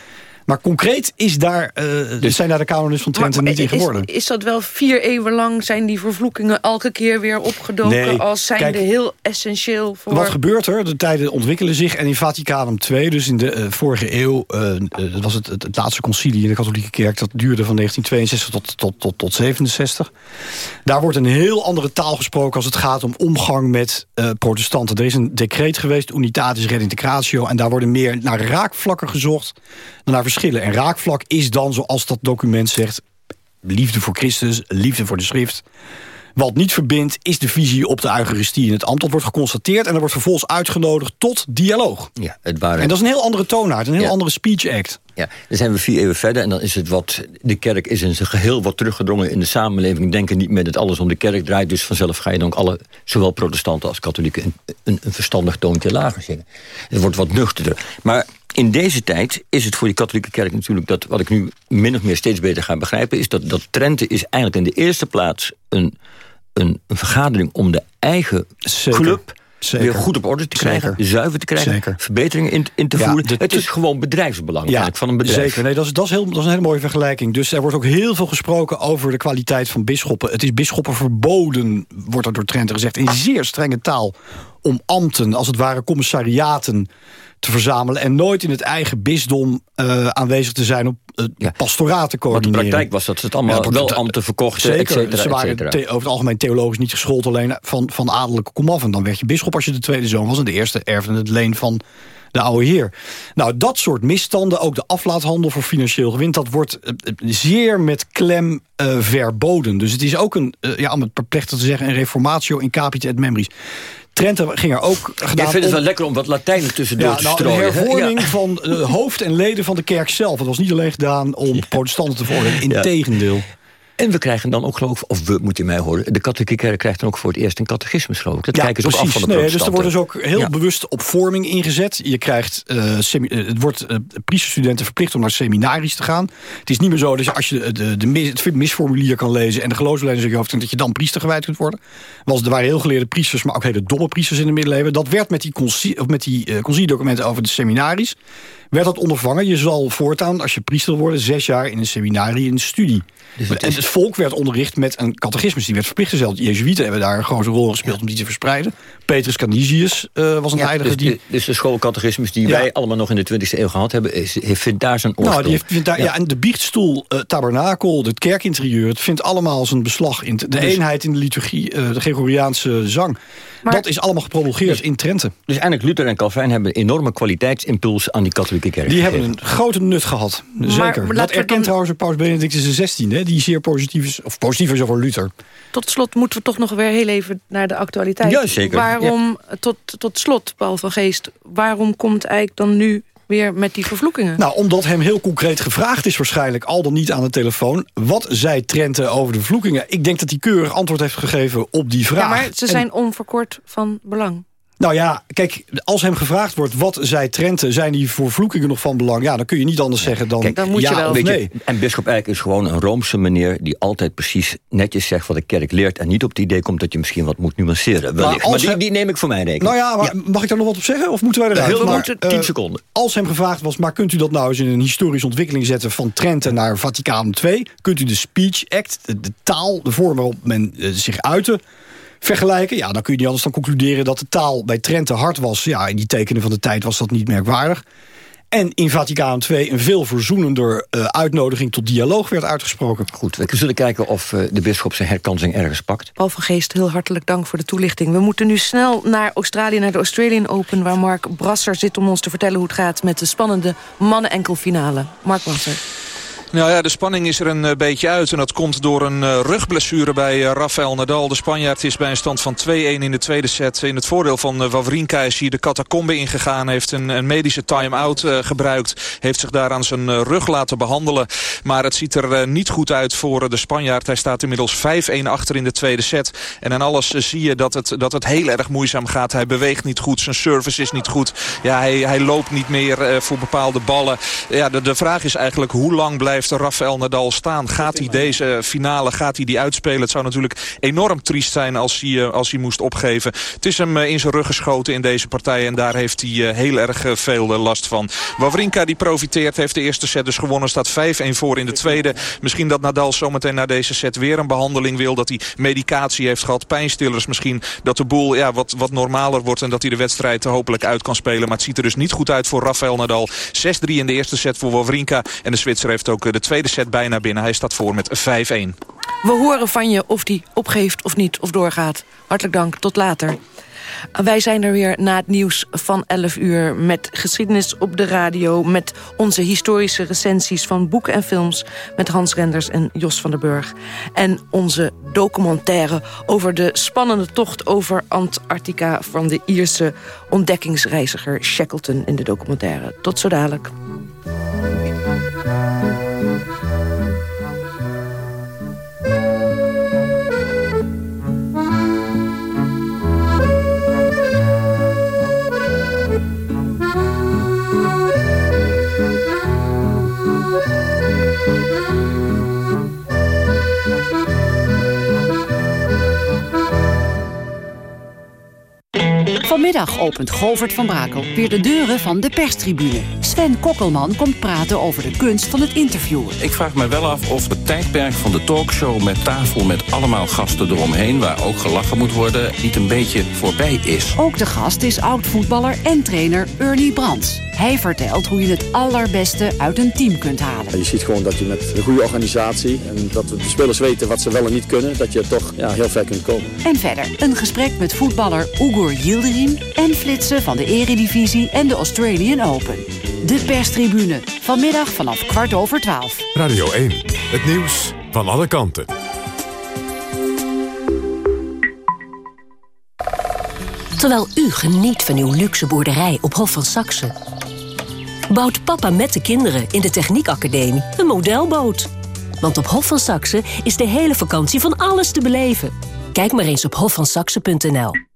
Maar concreet is daar, eh, zijn daar de kanonis van Trente Maar niet in is- geworden. Is, dat wel vier eeuwen lang zijn die vervloekingen elke keer weer opgedoken... Nee, als zijnde kijk, heel essentieel voor... Wat gebeurt er? De tijden ontwikkelen zich. En in Vaticanum II, dus in de eh, vorige eeuw... eh, eh, dat was het, het, het laatste concilie in de katholieke kerk... dat duurde van 1962 tot, tot, tot, tot 67. Daar wordt een heel andere taal gesproken... als het gaat om omgang met eh, protestanten. Er is een decreet geweest, Unitatis Redintegratio... en daar worden meer naar raakvlakken gezocht... dan naar verschillen. En raakvlak is dan, zoals dat document zegt... liefde voor Christus, liefde voor de schrift... Wat niet verbindt, is de visie op de Eucharistie in het ambt. Dat wordt geconstateerd en er wordt vervolgens uitgenodigd tot dialoog. Ja, het waren... En dat is een heel andere toonaard, een heel Ja. andere speech act. Ja, dan zijn we vier eeuwen verder en dan is het wat... De kerk is in zijn geheel wat teruggedrongen in de samenleving. Denken niet meer dat alles om de kerk draait. Dus vanzelf ga je dan ook alle, zowel protestanten als katholieken... een, een, een verstandig toontje lager zingen. Het wordt wat nuchterder. Maar in deze tijd is het voor die katholieke kerk natuurlijk... dat wat ik nu min of meer steeds beter ga begrijpen... is dat, dat Trente is eigenlijk in de eerste plaats een, een, een vergadering... om de eigen Zeker. club Zeker. weer goed op orde te krijgen, Zeker. zuiver te krijgen... Zeker. verbeteringen in, in te Ja, voeren. het is gewoon bedrijfsbelang van een bedrijf. Zeker, nee, dat, is, dat, is heel, dat is een hele mooie vergelijking. Dus er wordt ook heel veel gesproken over de kwaliteit van bisschoppen. Het is bisschoppen verboden, wordt er door Trent gezegd... in zeer strenge taal om ambten, als het ware commissariaten te verzamelen... en nooit in het eigen bisdom eh, aanwezig te zijn op uh, pastoraat te Want de coördineren. praktijk was dat ze het allemaal Ja, wel ambten verkochten, Zeker, et cetera, ze waren over het algemeen theologisch niet geschoold... alleen van, van adellijke komaf. En dan werd je bisschop als je de tweede zoon was... en de eerste erfde het leen van de oude heer. Nou, dat soort misstanden, ook de aflaathandel voor financieel gewin... dat wordt eh, eh, zeer met klem verboden. Dus het is ook een, ja, om het plechtig te zeggen... een reformatio in capite et membris. Trente ging er ook gedaan... Jij vindt het wel lekker om wat Latijn tussendoor ja, te nou, strooien. een hervorming Ja. van uh, hoofd en leden van de kerk zelf. Het was niet alleen gedaan om protestanten te veroordelen. Integendeel. En we krijgen dan ook, geloof ik, of we, moet je mij horen... de katholieke kerk krijgt dan ook voor het eerst een catechismus, geloof ik. Dat kijken ze ook af van de nee, Dus er wordt dus ook heel Ja. bewust op vorming ingezet. Je krijgt, eh, eh, het wordt eh, priesterstudenten verplicht om naar seminaries te gaan. Het is niet meer zo dat je, als je de, de, mis- het misformulier kan lezen... en de geloofsbeleiders in je hoofd dat je dan priester gewijd kunt worden. Was, er waren heel geleerde priesters, maar ook hele domme priesters in de middeleeuwen. Dat werd met die, conci- of met die conciliedocumenten over de seminaries... werd dat ondervangen. Je zal voortaan, als je priester wil worden... zes jaar in een seminarie in een studie. Dus en het dus het volk werd onderricht met een catechismus. Die werd verplicht gesteld. De Jezuïeten hebben daar een grote rol gespeeld om die te verspreiden. Petrus Canisius uh, was een ja, heilige dus die... De, dus de schoolcatechismus die wij allemaal nog in de 20e eeuw gehad hebben... Is, vindt daar zijn oorsprong. Nou, die heeft, vindt daar, ja. en de biechtstoel, uh, tabernakel, het kerkinterieur... het vindt allemaal zijn beslag in de dus, eenheid in de liturgie... Uh, de Gregoriaanse zang. Maar, dat is allemaal gepromulgeerd dus, in Trenten. Dus eigenlijk Luther en Calvijn hebben een enorme kwaliteitsimpuls... aan die katholieke kerk Die gegeven. hebben een grote nut gehad, zeker. Maar, dat erkent dan... trouwens Paus Benedictus XVI... Hè, die zeer positief is, of positief is over Luther. Tot slot moeten we toch nog weer heel even naar de actualiteit. Ja, zeker. Waarom, ja. tot, tot slot, Paul van Geest... waarom komt eigenlijk dan nu weer met die vervloekingen? Nou, omdat hem heel concreet gevraagd is waarschijnlijk... al dan niet aan de telefoon. Wat zei Trente over de vervloekingen? Ik denk dat hij keurig antwoord heeft gegeven op die vraag. Ja, maar ze zijn en... onverkort van belang. Nou ja, kijk, als hem gevraagd wordt... wat zei Trente, zijn die vervloekingen nog van belang? Ja, dan kun je niet anders zeggen dan, kijk, dan moet ja je wel. of nee. Je, en bischop Eijk is gewoon een Roomse meneer... die altijd precies netjes zegt wat de kerk leert... en niet op het idee komt dat je misschien wat moet nuanceren. Wellicht. Maar, maar die, die, neem ik voor mij rekening. Nou ja, maar ja. mag ik daar nog wat op zeggen? Of moeten wij eruit? Heel maar, moeten tien uh, seconden. Als hem gevraagd was, maar kunt u dat nou eens in een historische ontwikkeling zetten... van Trente naar Vaticaan II? Kunt u de Speech Act, de, de taal, de vorm waarop men uh, zich uitte vergelijken. Ja, dan kun je niet anders dan concluderen dat de taal bij Trent te hard was. Ja, in die tekenen van de tijd was dat niet merkwaardig. En in Vaticaan II een veel verzoenender uh, uitnodiging tot dialoog werd uitgesproken. Goed, we zullen kijken of uh, de bisschop zijn herkansing ergens pakt. Paul van Geest, heel hartelijk dank voor de toelichting. We moeten nu snel naar Australië, naar de Australian Open... waar Mark Brasser zit om ons te vertellen hoe het gaat... met de spannende mannen-enkelfinale. Mark Brasser. Nou ja, de spanning is er een uh, beetje uit. En dat komt door een uh, rugblessure bij uh, Rafael Nadal. De Spanjaard is bij een stand van 2-1 in de tweede set. In het voordeel van Wawrinka is hier de catacombe ingegaan. Heeft een, een medische time-out gebruikt. Heeft zich daar aan zijn rug laten behandelen. Maar het ziet er niet goed uit voor de Spanjaard. Hij staat inmiddels 5-1 achter in de tweede set. En aan alles zie je dat het, dat het heel erg moeizaam gaat. Hij beweegt niet goed. Zijn service is niet goed. Ja, hij, hij loopt niet meer voor bepaalde ballen. Ja, de, de vraag is eigenlijk hoe lang blijft Rafael Nadal staan? Gaat hij deze finale, gaat hij die uitspelen? Het zou natuurlijk enorm triest zijn als hij, als hij moest opgeven. Het is hem in zijn rug geschoten in deze partij. En daar heeft hij heel erg veel last van. Wawrinka die profiteert, heeft de eerste set dus gewonnen. Staat 5-1 voor in de tweede. Misschien dat Nadal zometeen na deze set weer een behandeling wil. Dat hij medicatie heeft gehad, pijnstillers misschien. Dat de boel ja, wat, wat normaler wordt en dat hij de wedstrijd hopelijk uit kan spelen. Maar het ziet er dus niet goed uit voor Rafael Nadal. 6-3 in de eerste set voor Wawrinka. En de Zwitser heeft ook de tweede set bijna binnen. Hij staat voor met 5-1. We horen van je of die opgeeft of niet, of doorgaat. Hartelijk dank, tot later. Wij zijn er weer na het nieuws van 11 uur... met geschiedenis op de radio... met onze historische recensies van boeken en films... met Hans Renders en Jos van den Burg. En onze documentaire over de spannende tocht over Antarctica... van de Ierse ontdekkingsreiziger Shackleton in de documentaire. Tot zo dadelijk. Vanmiddag opent Govert van Brakel weer de deuren van de perstribune. Sven Kokkelman komt praten over de kunst van het interviewen. Ik vraag me wel af of het tijdperk van de talkshow met tafel met allemaal gasten eromheen... waar ook gelachen moet worden, niet een beetje voorbij is. Ook de gast is oud-voetballer en trainer Ernie Brands. Hij vertelt hoe je het allerbeste uit een team kunt halen. Je ziet gewoon dat je met een goede organisatie... en dat de spelers weten wat ze wel en niet kunnen... dat je toch ja, heel ver kunt komen. En verder een gesprek met voetballer Ugur En flitsen van de eredivisie en de Australian Open. De perstribune, vanmiddag vanaf kwart over twaalf. Radio 1, het nieuws van alle kanten. Terwijl u geniet van uw luxe boerderij op Hof van Saxe... bouwt papa met de kinderen in de Techniekacademie een modelboot. Want op Hof van Saxe is de hele vakantie van alles te beleven. Kijk maar eens op hofvansaxe.nl.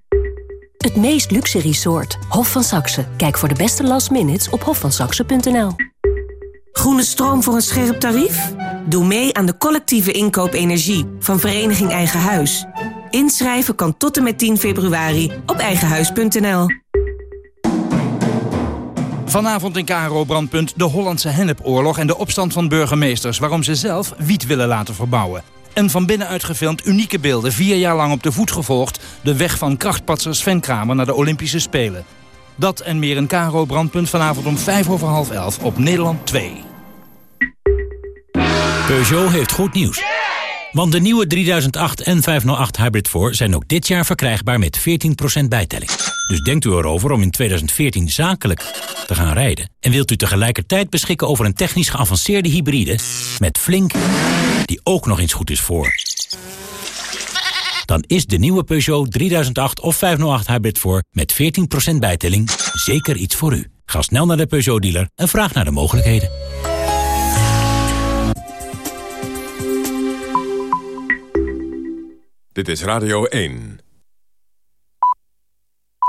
Het meest luxe resort, Hof van Saxe. Kijk voor de beste last minutes op hofvansaxe.nl. Groene stroom voor een scherp tarief? Doe mee aan de collectieve inkoop energie van Vereniging Eigen Huis. Inschrijven kan tot en met 10 februari op eigenhuis.nl. Vanavond in KRO Brandpunt de Hollandse hennepoorlog en de opstand van burgemeesters... waarom ze zelf wiet willen laten verbouwen. En van binnenuit gefilmd unieke beelden, vier jaar lang op de voet gevolgd... de weg van krachtpatser Sven Kramer naar de Olympische Spelen. Dat en meer in KRO Brandpunt vanavond om vijf over half elf op Nederland 2. Peugeot heeft goed nieuws. Want de nieuwe 3008 en 508 Hybrid 4 zijn ook dit jaar verkrijgbaar met 14% bijtelling. Dus denkt u erover om in 2014 zakelijk te gaan rijden. En wilt u tegelijkertijd beschikken over een technisch geavanceerde hybride... met Flink, die ook nog eens goed is voor. Dan is de nieuwe Peugeot 3008 of 508 Hybrid 4 met 14% bijtelling zeker iets voor u. Ga snel naar de Peugeot-dealer en vraag naar de mogelijkheden. Dit is Radio 1.